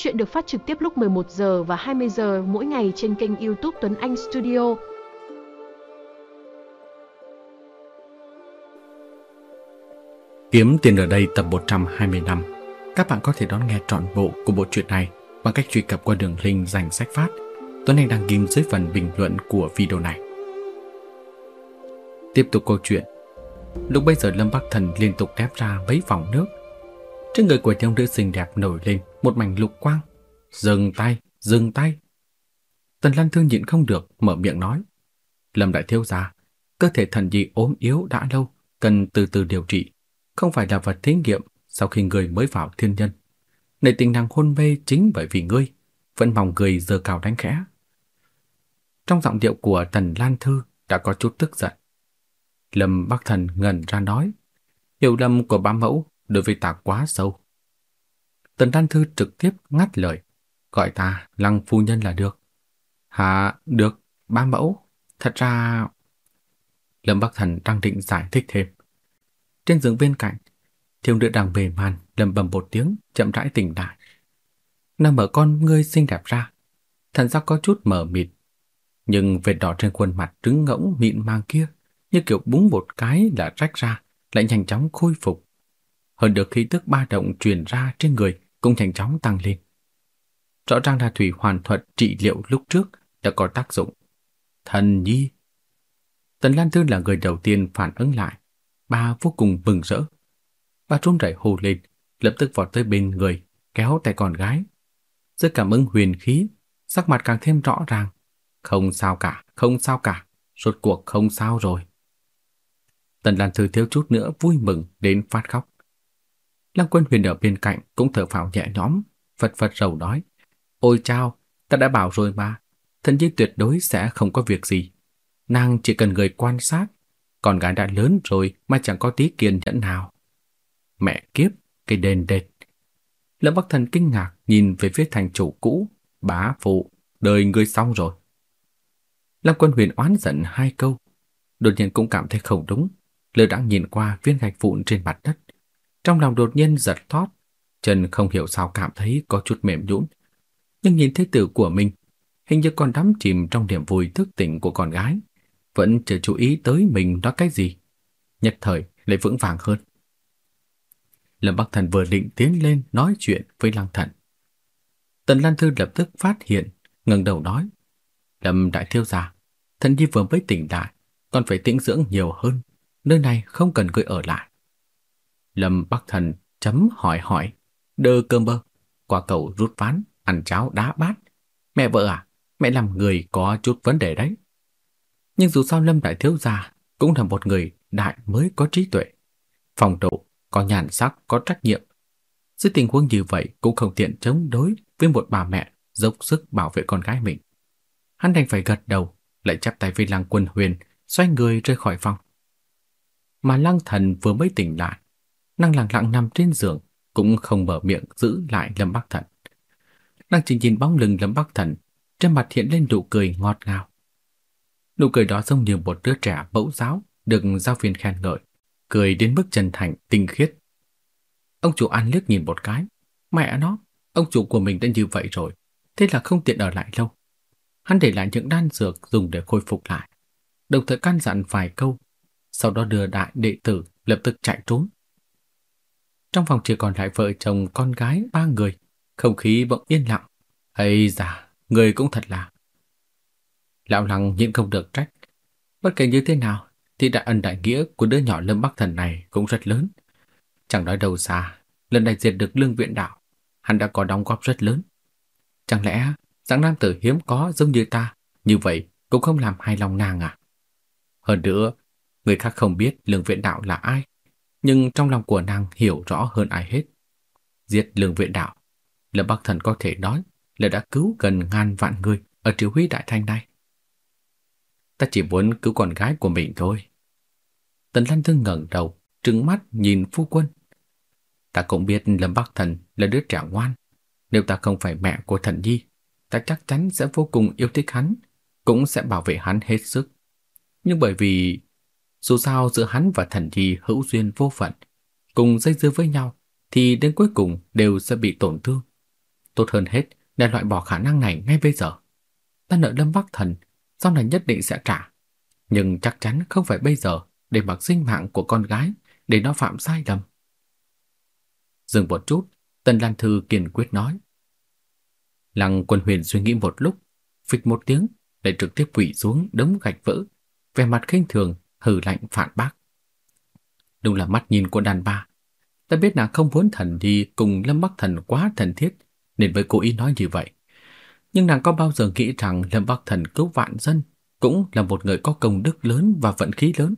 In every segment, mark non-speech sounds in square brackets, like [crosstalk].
Chuyện được phát trực tiếp lúc 11 giờ và 20 giờ mỗi ngày trên kênh YouTube Tuấn Anh Studio. Kiếm tiền ở đây tập 125. Các bạn có thể đón nghe trọn bộ của bộ truyện này bằng cách truy cập qua đường link dành sách phát. Tuấn Anh đăng ghim dưới phần bình luận của video này. Tiếp tục câu chuyện. Lúc bây giờ Lâm Bắc Thần liên tục đép ra mấy vòng nước. Trên người của thiếu nữ xinh đẹp nổi lên một mảnh lục quang. Dừng tay, dừng tay. Tần Lan Thương nhịn không được, mở miệng nói. Lâm đại thiếu gia, cơ thể thần dị ốm yếu đã lâu, cần từ từ điều trị, không phải là vật thí nghiệm sau khi người mới vào thiên nhân. Này tình nàng hôn mê chính bởi vì ngươi, vẫn mong người giờ cào đánh khẽ. Trong giọng điệu của Tần Lan Thư đã có chút tức giận. Lâm Bắc Thần ngẩn ra nói, hiểu lầm của ba mẫu đối với ta quá sâu. Tần Đan Thư trực tiếp ngắt lời, gọi ta Lăng phu nhân là được. Hả, được, ba mẫu, thật ra... Lâm Bắc Thần đang định giải thích thêm. Trên giường bên cạnh, thiếu nữ đang bề màn lầm bầm một tiếng, chậm rãi tỉnh lại. Nàng mở con ngươi xinh đẹp ra, thần sắc có chút mờ mịt, nhưng vệt đỏ trên khuôn mặt trứng ngỗng mịn mang kia như kiểu búng một cái là rách ra, lại nhanh chóng khôi phục. Hơn được khí tức ba động truyền ra trên người cũng nhanh chóng tăng lên. Rõ ràng là thủy hoàn thuật trị liệu lúc trước đã có tác dụng. Thần nhi! Tần Lan Thư là người đầu tiên phản ứng lại. Bà vô cùng mừng rỡ. Bà run rẩy hù lên, lập tức vọt tới bên người, kéo tay con gái. rất cảm ứng huyền khí, sắc mặt càng thêm rõ ràng. Không sao cả, không sao cả, rốt cuộc không sao rồi. Tần Lan Thư thiếu chút nữa vui mừng đến phát khóc. Lăng Quân Huyền ở bên cạnh cũng thở phào nhẹ nhõm, phật phật rầu nói: "Ôi chao, ta đã bảo rồi mà, thần nhi tuyệt đối sẽ không có việc gì. Nàng chỉ cần người quan sát, con gái đã lớn rồi mà chẳng có tí kiên nhẫn nào." Mẹ kiếp, cái đền đệt. Lâm Bắc Thần kinh ngạc nhìn về phía thành chủ cũ, bá phụ, đời người xong rồi. Lâm Quân Huyền oán giận hai câu, đột nhiên cũng cảm thấy không đúng, lơ đãng nhìn qua viên gạch vụn trên mặt đất, trong lòng đột nhiên giật thót, chân không hiểu sao cảm thấy có chút mềm nhũn. Nhưng nhìn thấy tử của mình, hình như còn đắm chìm trong niềm vui thức tỉnh của con gái, vẫn chưa chú ý tới mình nói cái gì. Nhất thời lại vững vàng hơn. Lâm Bắc Thần vừa định tiến lên nói chuyện với Lăng Thần. Tần Lan Thư lập tức phát hiện, ngẩng đầu nói: "Lâm đại thiếu gia, thần nhi vừa mới tỉnh lại, còn phải tĩnh dưỡng nhiều hơn, nơi này không cần gửi ở lại." Lâm Bắc Thần chấm hỏi hỏi, đơ cơm bơ, qua cầu rút ván, ăn cháo đá bát. Mẹ vợ à, mẹ làm người có chút vấn đề đấy. Nhưng dù sao Lâm Đại Thiếu Gia cũng là một người đại mới có trí tuệ. Phòng độ, có nhàn sắc, có trách nhiệm. Dưới tình huống như vậy cũng không tiện chống đối với một bà mẹ dốc sức bảo vệ con gái mình. Hắn đành phải gật đầu, lại chắp tay với Lăng Quân Huyền, xoay người rời khỏi phòng. Mà Lăng Thần vừa mới tỉnh lại, Nàng lặng lặng nằm trên giường, cũng không mở miệng giữ lại Lâm Bắc Thần. Nàng chỉ nhìn bóng lưng Lâm Bắc Thần, trên mặt hiện lên nụ cười ngọt ngào. Nụ cười đó giống như một đứa trẻ mẫu giáo được giáo viên khen ngợi, cười đến mức chân thành, tinh khiết. Ông chủ An liếc nhìn một cái, mẹ nó, ông chủ của mình đã như vậy rồi, thế là không tiện ở lại lâu. Hắn để lại những đan dược dùng để khôi phục lại, đồng thời căn dặn vài câu, sau đó đưa đại đệ tử lập tức chạy trốn. Trong phòng chỉ còn lại vợ chồng con gái ba người, không khí bỗng yên lặng. Ây da, người cũng thật là. Lão Lăng nhịn không được trách. Bất kể như thế nào, thì đại ân đại nghĩa của đứa nhỏ Lâm Bắc Thần này cũng rất lớn. Chẳng nói đâu xa, lần này diệt được lương viện đạo, hắn đã có đóng góp rất lớn. Chẳng lẽ dạng nam tử hiếm có giống như ta, như vậy cũng không làm hài lòng nàng à? Hơn nữa, người khác không biết lương viện đạo là ai, nhưng trong lòng của nàng hiểu rõ hơn ai hết. Giết lương viện đạo, Lâm Bắc Thần có thể nói là đã cứu gần ngàn vạn người ở triều huy đại thanh này. Ta chỉ muốn cứu con gái của mình thôi. Tần Lan Thương ngẩng đầu, trừng mắt nhìn phu quân. Ta cũng biết Lâm Bắc Thần là đứa trẻ ngoan. Nếu ta không phải mẹ của thần nhi, ta chắc chắn sẽ vô cùng yêu thích hắn, cũng sẽ bảo vệ hắn hết sức. Nhưng bởi vì dù sao giữa hắn và thần nhi hữu duyên vô phận, cùng dây dưa với nhau, thì đến cuối cùng đều sẽ bị tổn thương. Tốt hơn hết là loại bỏ khả năng này ngay bây giờ. Ta nợ Lâm Bắc Thần, sau này nhất định sẽ trả. Nhưng chắc chắn không phải bây giờ để mặc sinh mạng của con gái để nó phạm sai lầm. Dừng một chút, Tần Lan Thư kiên quyết nói. Lăng quân huyền suy nghĩ một lúc, phịch một tiếng, để trực tiếp quỳ xuống đống gạch vỡ, vẻ mặt khinh thường, hừ lạnh phản bác. Đúng là mắt nhìn của đàn bà. Ta biết nàng không muốn thần đi cùng Lâm Bắc Thần quá thân thiết, nên mới cố ý nói như vậy. Nhưng nàng có bao giờ nghĩ rằng Lâm Bắc Thần cứu vạn dân cũng là một người có công đức lớn và vận khí lớn?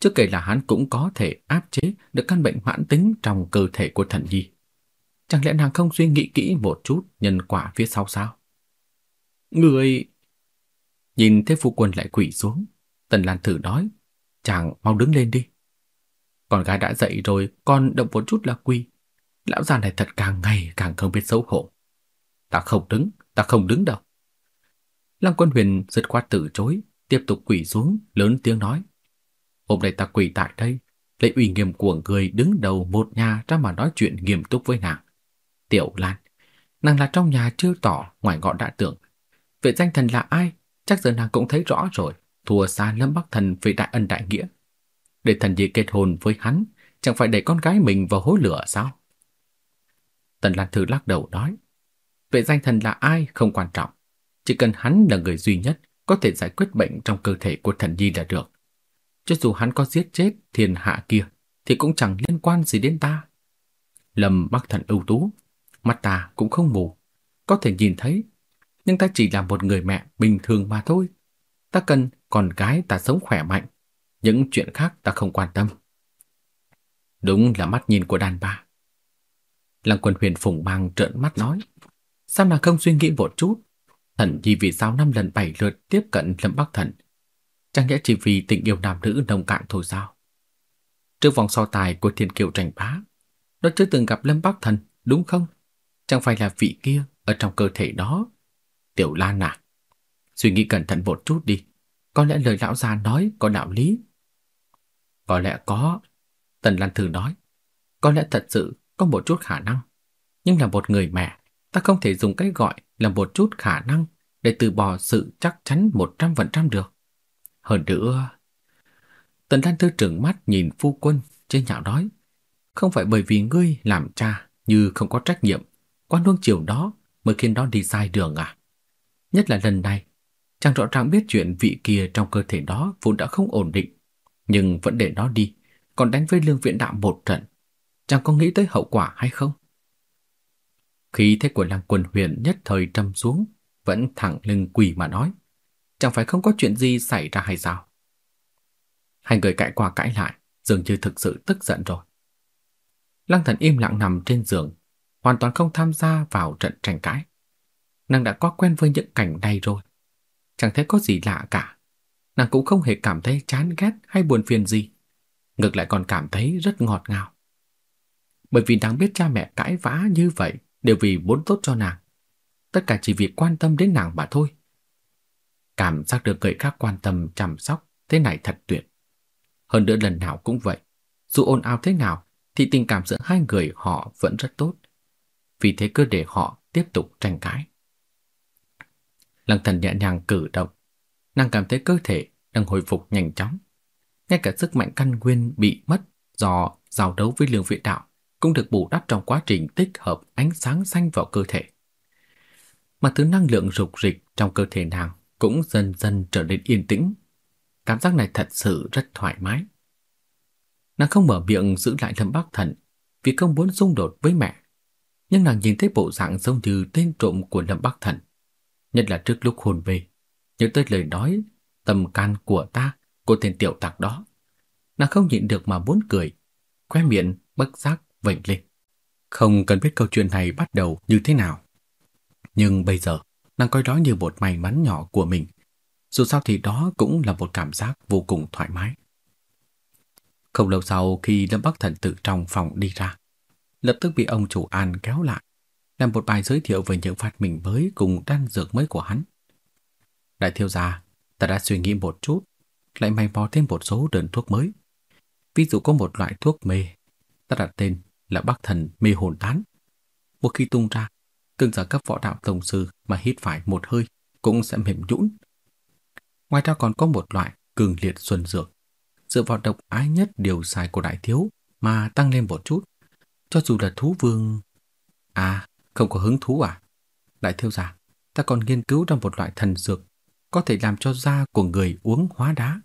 Chứ kể là hắn cũng có thể áp chế được căn bệnh mãn tính trong cơ thể của thần nhi. Chẳng lẽ nàng không suy nghĩ kỹ một chút nhân quả phía sau sao? Người... Nhìn thấy phu quân lại quỷ xuống, Tần Lan thử nói, chàng mau đứng lên đi. Con gái đã dậy rồi, con động một chút là quy. Lão già này thật càng ngày càng không biết xấu hổ. Ta không đứng, ta không đứng đâu. Lăng quân huyền giật khoát từ chối, tiếp tục quỳ xuống, lớn tiếng nói. Hôm nay ta quỳ tại đây, lấy ủy nghiêm của người đứng đầu một nhà ra mà nói chuyện nghiêm túc với nàng. Tiểu Lan, nàng là trong nhà chưa tỏ, ngoài ngọn đã tưởng. Vệ danh thần là ai, chắc giờ nàng cũng thấy rõ rồi, thua xa Lâm Bắc Thần về đại ân đại nghĩa. Để thần gì kết hôn với hắn, chẳng phải để con gái mình vào hối lửa sao? Tần Lan Thư lắc đầu nói, vệ danh thần là ai không quan trọng, chỉ cần hắn là người duy nhất có thể giải quyết bệnh trong cơ thể của thần nhi là được. Cho dù hắn có giết chết thiên hạ kia, thì cũng chẳng liên quan gì đến ta. Lâm Bắc Thần ưu tú, mắt ta cũng không mù, có thể nhìn thấy, nhưng ta chỉ là một người mẹ bình thường mà thôi. Ta cần con gái ta sống khỏe mạnh, những chuyện khác ta không quan tâm. Đúng là mắt nhìn của đàn bà. Lăng quân huyền phùng mang trợn mắt nói, sao nàng không suy nghĩ một chút? Thần gì vì sao năm lần bảy lượt tiếp cận Lâm Bắc Thần? Chẳng lẽ chỉ vì tình yêu nam nữ nồng cạn thôi sao? Trước vòng so tài của thiên kiều tranh bá, nó chưa từng gặp Lâm Bắc Thần, đúng không? Chẳng phải là vị kia ở trong cơ thể đó. Tiểu Lan à, suy nghĩ cẩn thận một chút đi. Có lẽ lời lão già nói có đạo lý. Có lẽ có. Tần Lan Thư nói. Có lẽ thật sự có một chút khả năng. Nhưng là một người mẹ, ta không thể dùng cái gọi là một chút khả năng để từ bỏ sự chắc chắn 100% được. Hơn nữa... Tần Lan Thư trừng mắt nhìn phu quân trên nhạo nói. Không phải bởi vì ngươi làm cha như không có trách nhiệm, quan nuông chiều đó mới khiến nó đi sai đường à? Nhất là lần này, chàng rõ ràng biết chuyện vị kia trong cơ thể đó vốn đã không ổn định, nhưng vẫn để nó đi, còn đánh với lương viện đạo một trận. Chàng có nghĩ tới hậu quả hay không? Khí thế của làng quần huyền nhất thời trầm xuống, vẫn thẳng lưng quỳ mà nói. Chẳng phải không có chuyện gì xảy ra hay sao? Hai người cãi qua cãi lại, dường như thực sự tức giận rồi. Lăng thần im lặng nằm trên giường, hoàn toàn không tham gia vào trận tranh cãi. Nàng đã có quen với những cảnh này rồi. Chẳng thấy có gì lạ cả. Nàng cũng không hề cảm thấy chán ghét hay buồn phiền gì. Ngược lại còn cảm thấy rất ngọt ngào. Bởi vì nàng biết cha mẹ cãi vã như vậy đều vì muốn tốt cho nàng. Tất cả chỉ vì quan tâm đến nàng mà thôi. Cảm giác được người khác quan tâm, chăm sóc, thế này thật tuyệt. Hơn nữa lần nào cũng vậy. Dù ồn ào thế nào, thì tình cảm giữa hai người họ vẫn rất tốt. Vì thế cứ để họ tiếp tục tranh cãi. Lăng thần nhẹ nhàng cử động. Nàng cảm thấy cơ thể đang hồi phục nhanh chóng. Ngay cả sức mạnh căn nguyên bị mất do giao đấu với lương viện đạo cũng được bù đắp trong quá trình tích hợp ánh sáng xanh vào cơ thể. Mà thứ năng lượng rục rịch trong cơ thể nàng cũng dần dần trở nên yên tĩnh. Cảm giác này thật sự rất thoải mái. Nàng không mở miệng giữ lại Lâm Bắc Thần vì không muốn xung đột với mẹ. Nhưng nàng nhìn thấy bộ dạng giống như tên trộm của Lâm Bắc Thần. Nhất là trước lúc hồn về, nhớ tới lời nói tầm can của ta, của tên tiểu tặc đó. Nàng không nhịn được mà muốn cười, khoe miệng bất giác vểnh lên. Không cần biết câu chuyện này bắt đầu như thế nào. Nhưng bây giờ, nàng coi đó như một may mắn nhỏ của mình. Dù sao thì đó cũng là một cảm giác vô cùng thoải mái. Không lâu sau khi Lâm Bắc Thần từ trong phòng đi ra, lập tức bị ông chủ An kéo lại, làm một bài giới thiệu về những phát minh mới cùng đan dược mới của hắn. Đại thiếu gia, ta đã suy nghĩ một chút, lại may mò thêm một số đơn thuốc mới. Ví dụ có một loại thuốc mê, ta đặt tên là Bắc Thần Mê Hồn Tán. Một khi tung ra, cường giả cấp võ đạo tổng sư mà hít phải một hơi cũng sẽ mềm nhũn. Ngoài ra còn có một loại cường liệt xuân dược, dựa vào độc ái nhất điều sai của đại thiếu mà tăng lên một chút. Cho dù là thú vương... À, không có hứng thú à? Đại thiếu gia, ta còn nghiên cứu ra một loại thần dược có thể làm cho da của người uống hóa đá,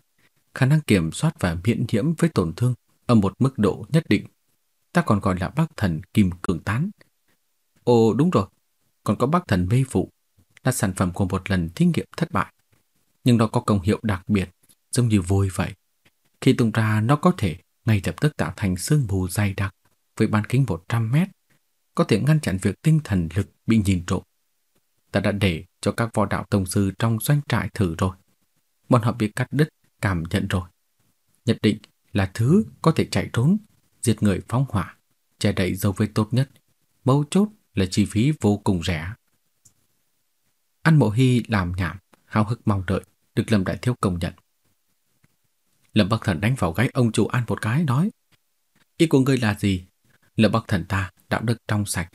khả năng kiểm soát và miễn nhiễm với tổn thương ở một mức độ nhất định. Ta còn gọi là bác thần kim cường tán. Ồ đúng rồi, còn có bác thần mê phụ, là sản phẩm của một lần thí nghiệm thất bại. Nhưng nó có công hiệu đặc biệt, giống như vôi vậy. Khi tung ra nó có thể ngay lập tức tạo thành sương mù dày đặc với bán kính 100 mét, có thể ngăn chặn việc tinh thần lực bị nhìn trộm. Ta đã để cho các võ đạo tông sư trong doanh trại thử rồi. Bọn họ bị cắt đứt, cảm nhận rồi. Nhất định là thứ có thể chạy trốn, diệt người phóng hỏa, che đậy dấu vết tốt nhất. Mấu chốt là chi phí vô cùng rẻ. Ăn mộ hy làm nhảm, hào hức mong đợi, được Lâm Đại Thiếu công nhận. Lâm Bắc Thần đánh vào gáy ông chủ ăn một cái, nói Ý của ngươi là gì? Lâm Bắc Thần ta đạo đức trong sạch,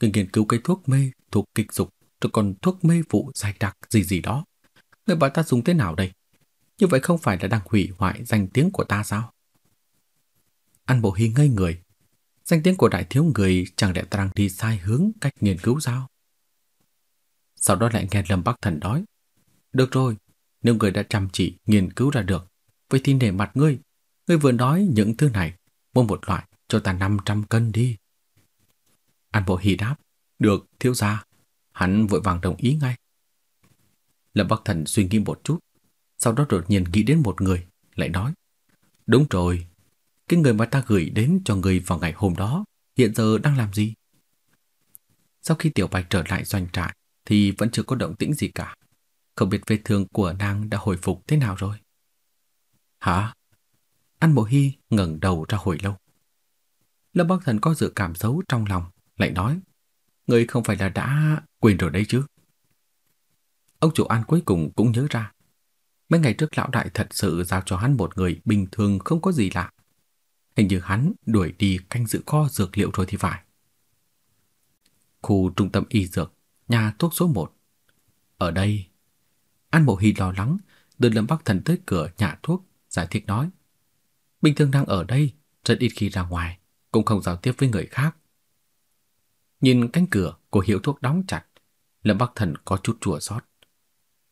người nghiên cứu cái thuốc mê, thuộc kịch dục, rồi còn thuốc mê vụ dài đặc gì gì đó. người bảo ta dùng thế nào đây? Như vậy không phải là đang hủy hoại danh tiếng của ta sao? Ăn bộ hy ngây người. Danh tiếng của đại thiếu người chẳng lẽ ta đang đi sai hướng cách nghiên cứu sao? Sau đó lại nghe Lâm Bắc Thần nói. Được rồi, nếu người đã chăm chỉ nghiên cứu ra được, vậy thì để mặt ngươi. Ngươi vừa nói những thứ này, mua một loại cho ta 500 cân đi. An Bộ Hy đáp, được, thiếu gia. Hắn vội vàng đồng ý ngay. Lâm Bắc Thần suy nghĩ một chút, sau đó đột nhiên nghĩ đến một người, lại nói. Đúng rồi, cái người mà ta gửi đến cho người vào ngày hôm đó, hiện giờ đang làm gì? Sau khi Tiểu Bạch trở lại doanh trại, thì vẫn chưa có động tĩnh gì cả. Không biết vết thương của nàng đã hồi phục thế nào rồi. Hả? An bộ Hy ngẩng đầu ra hồi lâu. Lâm Bắc Thần có dự cảm xấu trong lòng, lại nói, người không phải là đã quên rồi đấy chứ. Ông chủ An cuối cùng cũng nhớ ra. Mấy ngày trước lão đại thật sự giao cho hắn một người bình thường không có gì lạ. Hình như hắn đuổi đi canh giữ kho dược liệu rồi thì phải. Khu trung tâm y dược, nhà thuốc số 1. Ở đây, An Mộ Hy lo lắng đưa Lâm Bắc Thần tới cửa nhà thuốc, giải thích nói. Bình thường đang ở đây, rất ít khi ra ngoài, cũng không giao tiếp với người khác. Nhìn cánh cửa của hiệu thuốc đóng chặt, Lâm Bắc Thần có chút chua xót.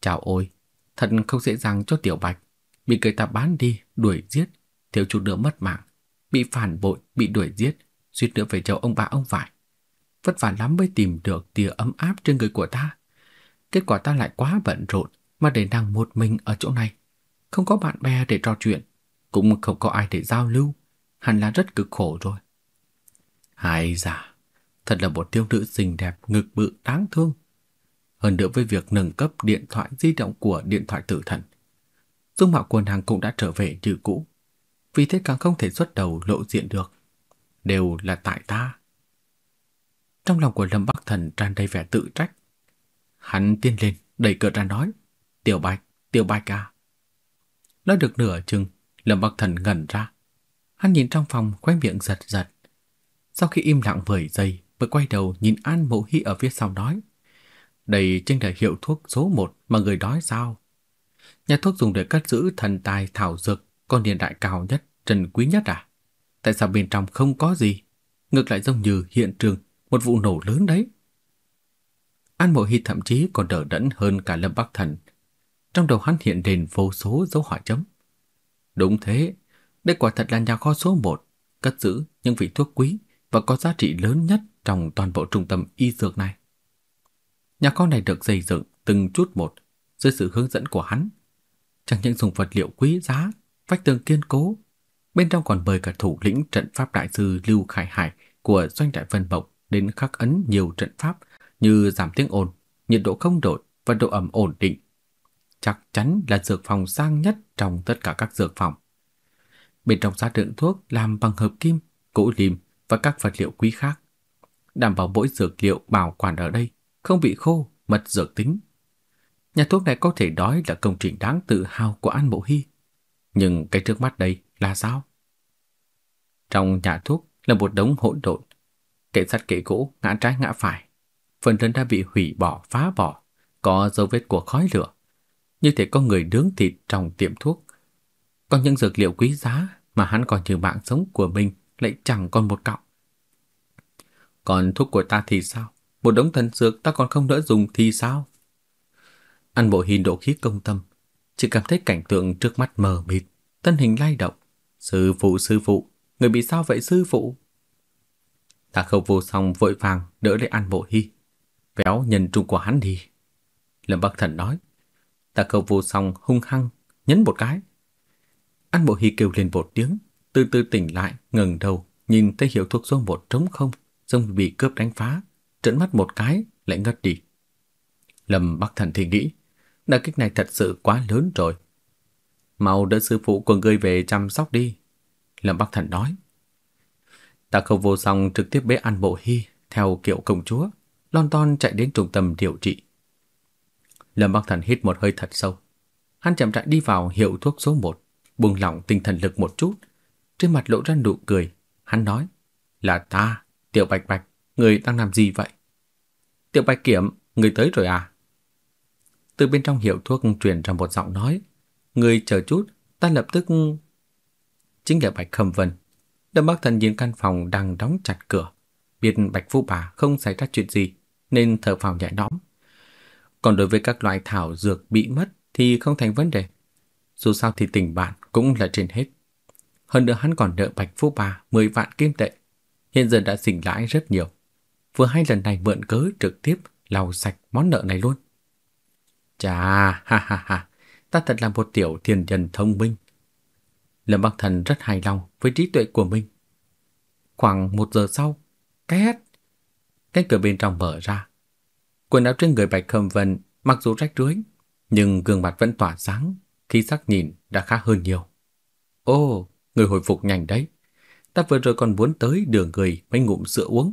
Chào ôi, thật không dễ dàng cho Tiểu Bạch, bị người ta bán đi, đuổi giết, thiếu chút nữa mất mạng, bị phản bội, bị đuổi giết, suýt nữa phải chầu ông bà ông vải. Vất vả lắm mới tìm được tia ấm áp trên người của ta. Kết quả ta lại quá bận rộn mà để nàng một mình ở chỗ này. Không có bạn bè để trò chuyện, cũng không có ai để giao lưu, hẳn là rất cực khổ rồi. Hai giả, thật là một thiếu nữ xinh đẹp ngực bự đáng thương. Hơn nữa với việc nâng cấp điện thoại di động của điện thoại tử thần, dung mạo quần hàng cũng đã trở về như cũ. Vì thế càng không thể xuất đầu lộ diện được. Đều là tại ta. Trong lòng của Lâm Bắc Thần tràn đầy vẻ tự trách. Hắn tiến lên, đẩy cửa ra nói. Tiểu Bạch, Tiểu Bạch à. Nói được nửa chừng, Lâm Bắc Thần ngẩn ra. Hắn nhìn trong phòng khoe miệng giật giật. Sau khi im lặng 10 giây, mới quay đầu nhìn An Mộ Hy ở phía sau nói. Đây chính là hiệu thuốc số 1 mà người đói sao? Nhà thuốc dùng để cất giữ thần tài thảo dược con điện đại cao nhất, trần quý nhất à? Tại sao bên trong không có gì? Ngược lại giống như hiện trường một vụ nổ lớn đấy. An Mộ Hy thậm chí còn đỡ đẫn hơn cả Lâm Bắc Thần. Trong đầu hắn hiện lên vô số dấu hỏi chấm. Đúng thế, đây quả thật là nhà kho số 1, cất giữ những vị thuốc quý và có giá trị lớn nhất trong toàn bộ trung tâm y dược này. Nhà kho này được xây dựng từng chút một dưới sự hướng dẫn của hắn. Chẳng những dùng vật liệu quý giá, vách tường kiên cố, bên trong còn mời cả thủ lĩnh trận pháp đại sư Lưu Khải Hải của doanh đại Vân bộc đến khắc ấn nhiều trận pháp như giảm tiếng ồn, nhiệt độ không đổi và độ ẩm ổn định. Chắc chắn là dược phòng sang nhất trong tất cả các dược phòng. Bên trong giá đựng thuốc làm bằng hợp kim, gỗ lim và các vật liệu quý khác. Đảm bảo mỗi dược liệu bảo quản ở đây không bị khô, mất dược tính. Nhà thuốc này có thể nói là công trình đáng tự hào của An Mộ Hy. Nhưng cái trước mắt đây là sao? Trong nhà thuốc là một đống hỗn độn, kệ sắt kệ gỗ ngã trái ngã phải. phần lớn đã bị hủy bỏ, phá bỏ, có dấu vết của khói lửa. Như thể có người nướng thịt trong tiệm thuốc. Còn những dược liệu quý giá mà hắn còn như mạng sống của mình lại chẳng còn một cọng. Còn thuốc của ta thì sao? Một đống thần dược ta còn không đỡ dùng thì sao? Ăn bộ hình độ khí công tâm, chỉ cảm thấy cảnh tượng trước mắt mờ mịt, thân hình lay động. Sư phụ, sư phụ, người bị sao vậy sư phụ? Ta khâu vô song vội vàng đỡ lấy An Bộ Hy. Véo nhân trung của hắn đi. Lâm Bắc Thần nói. Ta khâu vô song hung hăng, nhấn một cái. An Bộ Hy kêu lên một tiếng, từ từ tỉnh lại, ngẩng đầu, nhìn thấy hiệu thuốc số một trống không, giống bị cướp đánh phá, trợn mắt một cái, lại ngất đi. Lâm Bắc Thần thì nghĩ, đả kích này thật sự quá lớn rồi. Mau đỡ sư phụ của ngươi về chăm sóc đi. Lâm Bắc Thần nói. Ta không vô song trực tiếp bế An Bộ Hy theo kiểu công chúa, lon ton chạy đến trung tâm điều trị. Lâm Bắc Thần hít một hơi thật sâu. Hắn chậm rãi đi vào hiệu thuốc số 1, buông lỏng tinh thần lực một chút. Trên mặt lộ ra nụ cười, hắn nói, là ta, Tiểu Bạch Bạch, người đang làm gì vậy? Tiểu Bạch Kiểm, người tới rồi à? Từ bên trong hiệu thuốc truyền ra một giọng nói, người chờ chút, ta lập tức... Chính là Bạch Khâm Vân, Đâm bác Thần nhìn căn phòng đang đóng chặt cửa, biết Bạch Phu Bà không xảy ra chuyện gì nên thở phào nhẹ nhõm. Còn đối với các loại thảo dược bị mất thì không thành vấn đề. Dù sao thì tình bạn cũng là trên hết. Hơn nữa hắn còn nợ Bạch Phú Bà 10 vạn kim tệ. Hiện giờ đã sinh lãi rất nhiều. Vừa hai lần này mượn cớ trực tiếp lau sạch món nợ này luôn. Chà, ha ha ha, ta thật là một tiểu thiên nhân thông minh, Lâm Bắc Thần rất hài lòng với trí tuệ của mình. Khoảng một giờ sau, két, cái cửa bên trong mở ra. Quần áo trên người Bạch Khâm Vân mặc dù rách rưới, nhưng gương mặt vẫn tỏa sáng, khí sắc nhìn đã khá hơn nhiều. Ô, người hồi phục nhanh đấy. Ta vừa rồi còn muốn tới đường người mấy ngụm sữa uống.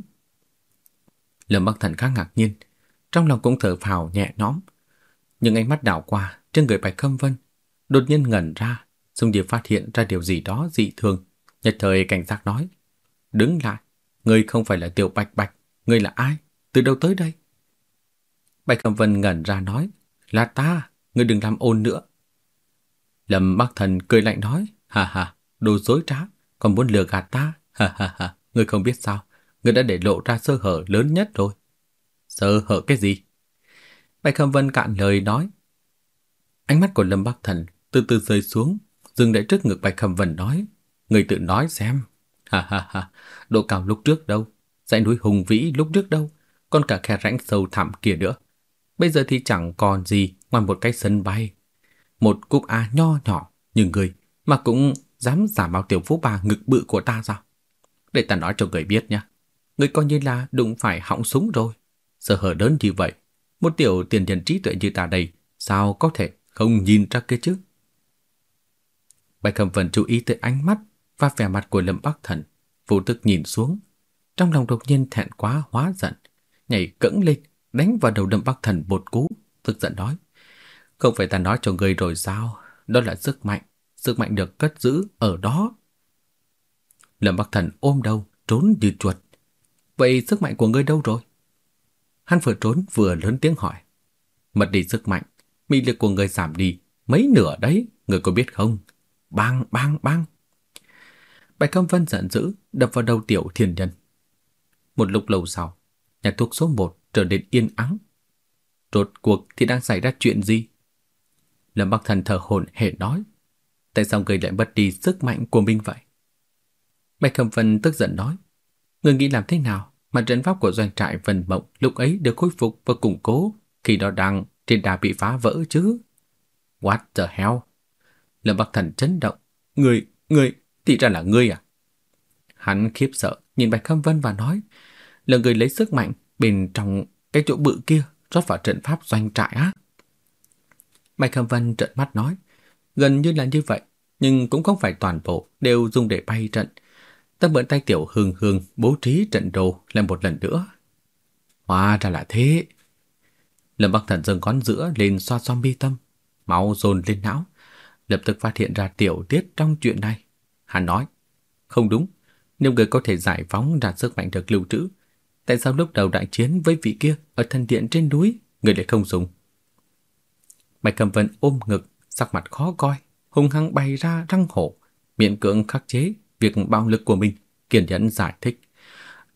Lâm Bắc Thần khá ngạc nhiên, trong lòng cũng thở phào nhẹ nhõm. Nhưng ánh mắt đảo qua trên người Bạch Khâm Vân, đột nhiên ngẩn ra Dung Diệp phát hiện ra điều gì đó dị thường, nhật thời cảnh giác nói. Đứng lại, ngươi không phải là tiểu bạch bạch, ngươi là ai? Từ đâu tới đây? Bạch Khâm Vân ngẩn ra nói, là ta, ngươi đừng làm ồn nữa. Lâm Bắc Thần cười lạnh nói, ha ha, đồ dối trá, còn muốn lừa gạt ta, [laughs] ha ha ha, ngươi không biết sao, ngươi đã để lộ ra sơ hở lớn nhất rồi. Sơ hở cái gì? Bạch khâm Vân cạn lời nói. Ánh mắt của Lâm Bắc Thần từ từ rơi xuống, dừng lại trước ngực Bạch Khâm Vân nói, người tự nói xem. Ha ha ha, độ cao lúc trước đâu, dãy núi hùng vĩ lúc trước đâu, còn cả khe rãnh sâu thẳm kia nữa. Bây giờ thì chẳng còn gì ngoài một cái sân bay. Một cúc A nho nhỏ như người mà cũng dám giả mạo tiểu phú bà ngực bự của ta sao? Để ta nói cho người biết nhé. Người coi như là đụng phải họng súng rồi. Sợ hở đớn như vậy, một tiểu tiền nhân trí tuệ như ta đây, sao có thể không nhìn ra kia chứ? Bạch Khâm Vân chú ý tới ánh mắt và vẻ mặt của Lâm Bắc Thần, vô tức nhìn xuống, trong lòng đột nhiên thẹn quá hóa giận, nhảy cẫng lên, đánh vào đầu Lâm Bắc Thần một cú, tức giận nói: "Không phải ta nói cho người rồi sao? Đó là sức mạnh, sức mạnh được cất giữ ở đó." Lâm Bắc Thần ôm đầu, trốn như chuột. "Vậy sức mạnh của ngươi đâu rồi?" Hắn vừa trốn vừa lớn tiếng hỏi. "Mất đi sức mạnh, mị lực của ngươi giảm đi mấy nửa đấy, ngươi có biết không?" Bang, bang, bang. Bạch Cam Vân giận dữ, đập vào đầu tiểu thiền nhân. Một lúc lâu sau, nhà thuốc số 1 trở nên yên ắng. Rốt cuộc thì đang xảy ra chuyện gì? Lâm Bắc Thần thở hổn hển nói, tại sao người lại mất đi sức mạnh của mình vậy? Bạch Khâm Vân tức giận nói, người nghĩ làm thế nào mà trận pháp của doanh trại Vân Mộng lúc ấy được khôi phục và củng cố khi đó đang trên đà bị phá vỡ chứ? What the hell? Lâm Bắc Thần chấn động. Người, người, thì ra là ngươi à? Hắn khiếp sợ, nhìn Bạch Khâm Vân và nói, là người lấy sức mạnh bên trong cái chỗ bự kia rót vào trận pháp doanh trại á. Bạch Khâm Vân trợn mắt nói, gần như là như vậy, nhưng cũng không phải toàn bộ đều dùng để bay trận. Ta mượn tay tiểu hương hương bố trí trận đồ lại một lần nữa. Hóa ra là thế. Lâm Bắc Thần dâng ngón giữa lên xoa xoa mi tâm, máu dồn lên não, lập tức phát hiện ra tiểu tiết trong chuyện này. Hắn nói, không đúng, nếu người có thể giải phóng ra sức mạnh được lưu trữ, Tại sao lúc đầu đại chiến với vị kia ở thần điện trên núi, người lại không dùng? Bạch Cầm Vân ôm ngực, sắc mặt khó coi, hung hăng bày ra răng hổ, miệng cưỡng khắc chế việc bạo lực của mình, kiên nhẫn giải thích.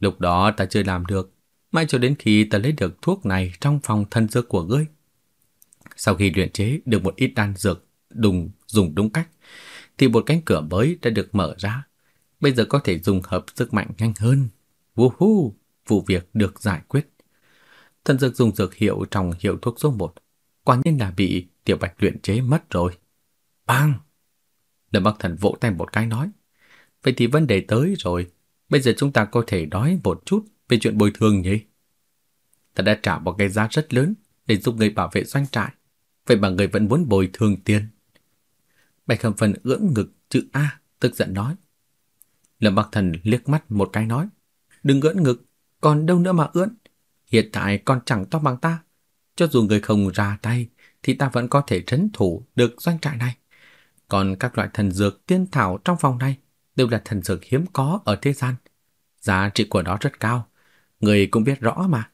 Lúc đó ta chưa làm được, mãi cho đến khi ta lấy được thuốc này trong phòng thân dược của ngươi. Sau khi luyện chế được một ít đan dược, đùng dùng đúng cách, thì một cánh cửa mới đã được mở ra. Bây giờ có thể dùng hợp sức mạnh nhanh hơn. Woohoo, hú, vụ việc được giải quyết. thân dược dùng dược hiệu trong hiệu thuốc số 1, quả nhiên là bị Tiểu Bạch luyện chế mất rồi. Bang! Lâm Bắc Thần vỗ tay một cái nói. Vậy thì vấn đề tới rồi. Bây giờ chúng ta có thể nói một chút về chuyện bồi thường nhỉ? Ta đã trả một cái giá rất lớn để giúp người bảo vệ doanh trại. Vậy mà người vẫn muốn bồi thường tiền. Bạch Hầm Phần ưỡn ngực chữ A, tức giận nói. Lâm Bắc Thần liếc mắt một cái nói. Đừng ưỡn ngực, còn đâu nữa mà ưỡn. Hiện tại con chẳng to bằng ta. Cho dù người không ra tay, thì ta vẫn có thể trấn thủ được doanh trại này. Còn các loại thần dược tiên thảo trong phòng này đều là thần dược hiếm có ở thế gian. Giá trị của nó rất cao. Người cũng biết rõ mà.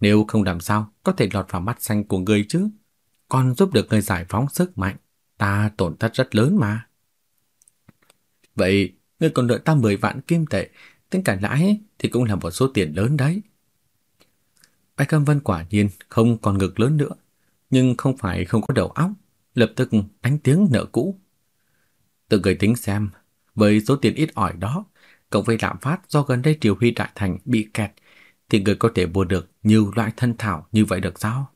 Nếu không làm sao có thể lọt vào mắt xanh của người chứ. Còn giúp được người giải phóng sức mạnh. Ta tổn thất rất lớn mà. Vậy, người còn nợ ta 10 vạn kim tệ, tính cả lãi thì cũng là một số tiền lớn đấy. Bạch Cam Vân quả nhiên không còn ngực lớn nữa, nhưng không phải không có đầu óc, lập tức đánh tiếng nợ cũ. Tự người tính xem, với số tiền ít ỏi đó, cộng với lạm phát do gần đây Triều Huy Đại Thành bị kẹt, thì người có thể mua được nhiều loại thân thảo như vậy được sao?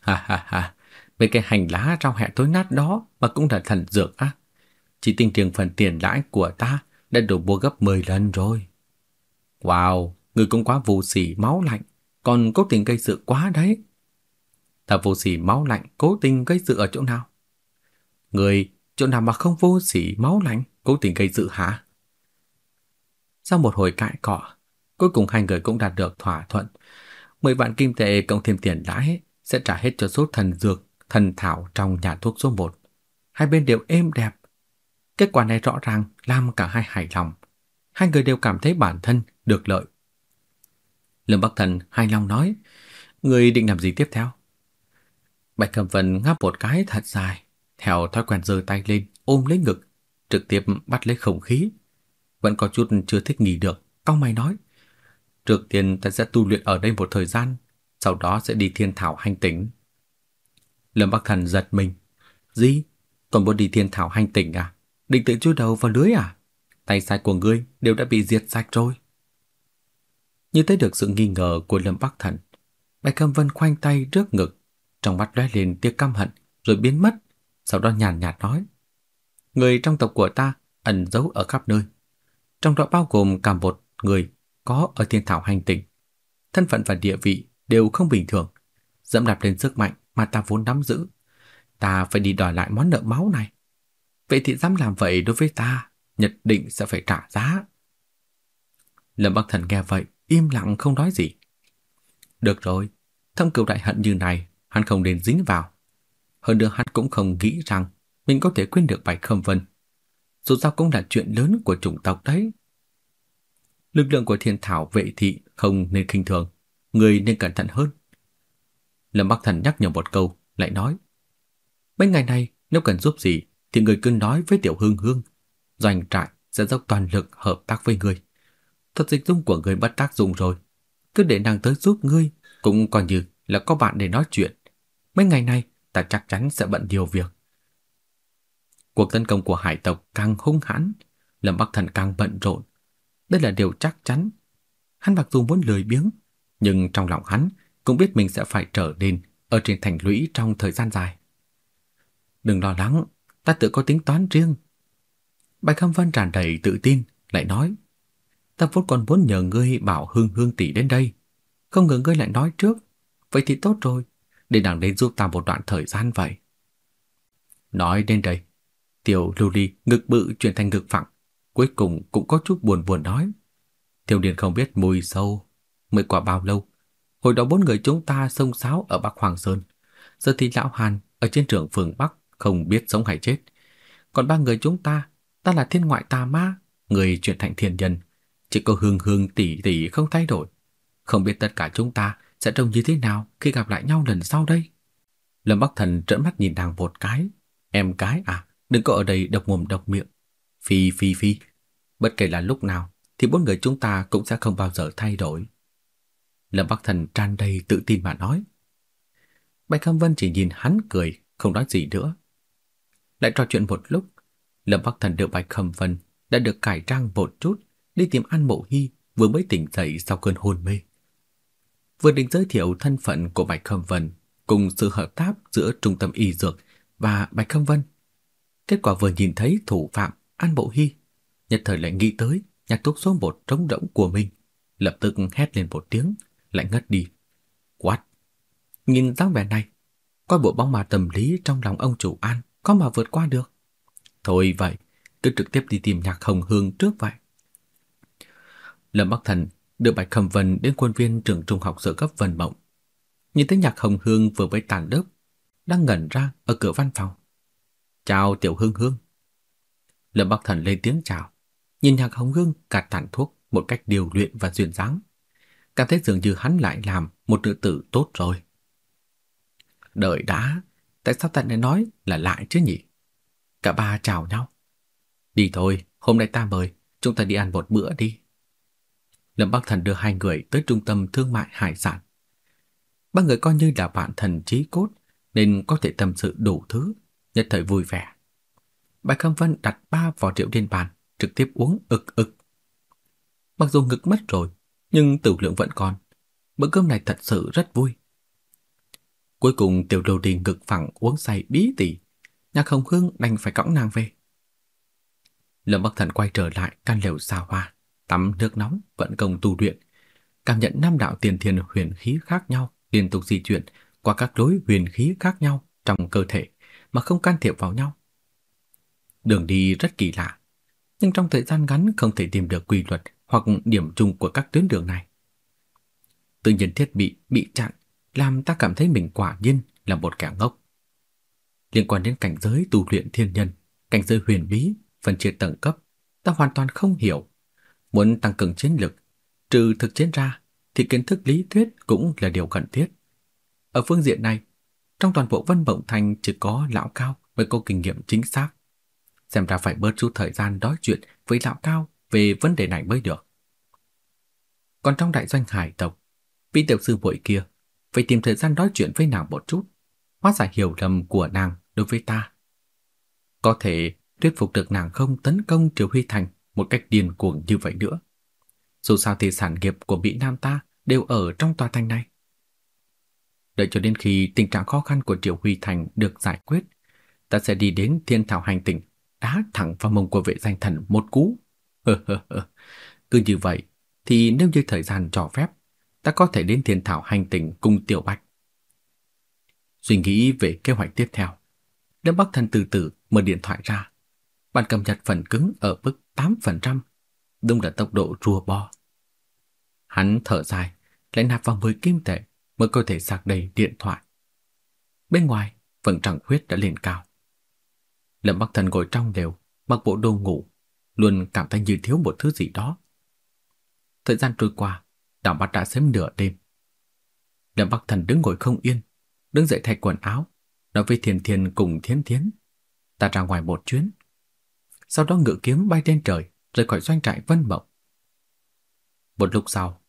Ha ha ha, mấy cái hành lá rau hẹ tối nát đó mà cũng là thần dược á. Chỉ tinh riêng phần tiền lãi của ta đã đủ mua gấp 10 lần rồi. Wow, người cũng quá vô sỉ máu lạnh, còn cố tình gây sự quá đấy. Ta vô sỉ máu lạnh cố tình gây sự ở chỗ nào? Người chỗ nào mà không vô sỉ máu lạnh cố tình gây sự hả? Sau một hồi cãi cọ, cuối cùng hai người cũng đạt được thỏa thuận. Mười vạn kim tệ cộng thêm tiền lãi sẽ trả hết cho số thần dược, thần thảo trong nhà thuốc số 1. Hai bên đều êm đẹp. Kết quả này rõ ràng làm cả hai hài lòng. Hai người đều cảm thấy bản thân được lợi. Lâm Bắc Thần hài lòng nói, người định làm gì tiếp theo? Bạch Cầm Vân ngáp một cái thật dài, theo thói quen giơ tay lên, ôm lấy ngực, trực tiếp bắt lấy không khí. Vẫn có chút chưa thích nghỉ được, cao mày nói. Trước tiên ta sẽ tu luyện ở đây một thời gian, sau đó sẽ đi thiên thảo hành tỉnh. Lâm Bắc Thần giật mình. Gì? Còn muốn đi thiên thảo hành tỉnh à? Định tự chui đầu vào lưới à? Tay sai của ngươi đều đã bị diệt sạch rồi. Như thấy được sự nghi ngờ của Lâm Bắc Thần, Bạch Cẩm Vân khoanh tay trước ngực, trong mắt lóe lên tia căm hận rồi biến mất, sau đó nhàn nhạt nói: "Người trong tộc của ta ẩn giấu ở khắp nơi, trong đó bao gồm cả một người có ở Thiên Thảo hành tinh. Thân phận và địa vị đều không bình thường, dẫm đạp lên sức mạnh mà ta vốn nắm giữ. Ta phải đi đòi lại món nợ máu này. Vậy thì dám làm vậy đối với ta, nhất định sẽ phải trả giá." Lâm Bắc Thần nghe vậy, im lặng không nói gì. Được rồi, thâm cừu đại hận như này, hắn không nên dính vào. Hơn nữa hắn cũng không nghĩ rằng mình có thể quên được Bạch Khâm Vân. Dù sao cũng là chuyện lớn của chủng tộc đấy. Lực lượng của thiên thảo vệ thị không nên khinh thường, người nên cẩn thận hơn. Lâm Bắc Thần nhắc nhở một câu, lại nói. Mấy ngày này, nếu cần giúp gì, thì người cứ nói với Tiểu Hương Hương. Doanh trại sẽ dốc toàn lực hợp tác với người. thật dịch dung của người bất tác dụng rồi. Cứ để nàng tới giúp ngươi, cũng coi như là có bạn để nói chuyện. Mấy ngày nay ta chắc chắn sẽ bận nhiều việc. Cuộc tấn công của hải tộc càng hung hãn, Lâm Bắc Thần càng bận rộn. Đây là điều chắc chắn. Hắn mặc dù muốn lười biếng, nhưng trong lòng hắn cũng biết mình sẽ phải trở nên ở trên thành lũy trong thời gian dài. Đừng lo lắng, ta tự có tính toán riêng. Bạch Khâm Vân tràn đầy tự tin, lại nói, ta vốn còn muốn nhờ ngươi bảo Hương Hương tỷ đến đây, không ngờ ngươi lại nói trước, vậy thì tốt rồi, để nàng đến giúp ta một đoạn thời gian vậy. Nói đến đây, tiểu lưu ly ngực bự chuyển thành ngực phẳng, cuối cùng cũng có chút buồn buồn nói. Thiêu Điền không biết mùi sâu, mới qua bao lâu, hồi đó bốn người chúng ta xông xáo ở Bắc Hoàng Sơn, giờ thì lão Hàn ở trên trường phường Bắc không biết sống hay chết. Còn ba người chúng ta, ta là thiên ngoại tà ma, người chuyển thành thiên nhân, chỉ có hương hương tỷ tỷ không thay đổi, Không biết tất cả chúng ta sẽ trông như thế nào khi gặp lại nhau lần sau đây. Lâm Bắc Thần trợn mắt nhìn nàng một cái. Em cái à, đừng có ở đây độc mồm độc miệng. Phi phi phi, bất kể là lúc nào thì bốn người chúng ta cũng sẽ không bao giờ thay đổi. Lâm Bắc Thần tràn đầy tự tin mà nói. Bạch Khâm Vân chỉ nhìn hắn cười, không nói gì nữa. Lại trò chuyện một lúc, Lâm Bắc Thần đưa Bạch Khâm Vân đã được cải trang một chút đi tìm An Mộ Hy vừa mới tỉnh dậy sau cơn hôn mê. Vừa định giới thiệu thân phận của Bạch Khâm Vân cùng sự hợp tác giữa Trung tâm Y Dược và Bạch Khâm Vân. Kết quả vừa nhìn thấy thủ phạm An Bộ Hy, nhất thời lại nghĩ tới nhạc thuốc số một trống rỗng của mình, lập tức hét lên một tiếng, lại ngất đi. quát Nhìn dáng vẻ này, coi bộ bóng ma tâm lý trong lòng ông chủ An có mà vượt qua được. Thôi vậy, cứ trực tiếp đi tìm nhạc hồng hương trước vậy. Lâm Bắc Thần đưa Bạch Khâm Vân đến khuôn viên trường trung học sở cấp Vân Mộng. Nhìn thấy nhạc hồng hương vừa mới tàn đớp, đang ngẩn ra ở cửa văn phòng. Chào Tiểu Hương Hương. Lâm Bắc Thần lên tiếng chào, nhìn nhạc hồng hương cạt tàn thuốc một cách điều luyện và duyên dáng. Cảm thấy dường như hắn lại làm một nữ tử tốt rồi. Đợi đã, tại sao ta lại nói là lại chứ nhỉ? Cả ba chào nhau. Đi thôi, hôm nay ta mời, chúng ta đi ăn một bữa đi. Lâm Bắc Thần đưa hai người tới trung tâm thương mại hải sản. Ba người coi như là bạn thần trí cốt nên có thể tâm sự đủ thứ, nhất thời vui vẻ. Bạch Khâm Vân đặt ba vỏ rượu lên bàn, trực tiếp uống ực ực. Mặc dù ngực mất rồi, nhưng tử lượng vẫn còn. Bữa cơm này thật sự rất vui. Cuối cùng tiểu đồ đi ngực phẳng uống say bí tỉ, nhạc hồng hương đành phải cõng nàng về. Lâm Bắc Thần quay trở lại căn lều xa hoa, tắm nước nóng, vận công tu luyện, cảm nhận năm đạo tiền thiên huyền khí khác nhau liên tục di chuyển qua các lối huyền khí khác nhau trong cơ thể mà không can thiệp vào nhau. Đường đi rất kỳ lạ, nhưng trong thời gian ngắn không thể tìm được quy luật hoặc điểm chung của các tuyến đường này. Tự nhiên thiết bị bị chặn làm ta cảm thấy mình quả nhiên là một kẻ ngốc. Liên quan đến cảnh giới tu luyện thiên nhân, cảnh giới huyền bí, phân chia tầng cấp, ta hoàn toàn không hiểu. Muốn tăng cường chiến lực, trừ thực chiến ra, thì kiến thức lý thuyết cũng là điều cần thiết. Ở phương diện này, trong toàn bộ Vân Mộng Thành chỉ có lão cao mới có kinh nghiệm chính xác. Xem ra phải bớt chút thời gian nói chuyện với lão cao về vấn đề này mới được. Còn trong đại doanh hải tộc, vị tiểu sư muội kia phải tìm thời gian nói chuyện với nàng một chút, hóa giải hiểu lầm của nàng đối với ta. Có thể thuyết phục được nàng không tấn công Triều Huy Thành một cách điên cuồng như vậy nữa. Dù sao thì sản nghiệp của Mỹ Nam ta đều ở trong tòa thành này. Đợi cho đến khi tình trạng khó khăn của Triều Huy Thành được giải quyết, ta sẽ đi đến Thiên Thảo Hành Tỉnh, đá thẳng vào mông của vệ danh thần một cú. Cứ như vậy, thì nếu như thời gian cho phép, ta có thể đến Thiên Thảo Hành Tỉnh cùng Tiểu Bạch. Suy nghĩ về kế hoạch tiếp theo, Lâm Bắc Thần từ từ mở điện thoại ra bạn cầm nhật phần cứng ở mức 8%, đúng là tốc độ rùa bò. Hắn thở dài, lại nạp vào 10 kim tệ mới có thể sạc đầy điện thoại. Bên ngoài, phần trăng huyết đã lên cao. Lâm Bắc Thần ngồi trong đều, mặc bộ đồ ngủ, luôn cảm thấy như thiếu một thứ gì đó. Thời gian trôi qua, đảo mắt đã sớm nửa đêm. Lâm Bắc Thần đứng ngồi không yên, đứng dậy thay quần áo, nói với thiền thiền cùng Thiến Thiến. Ta ra ngoài một chuyến. Sau đó ngự kiếm bay lên trời, rời khỏi doanh trại Vân Mộng. Một lúc sau,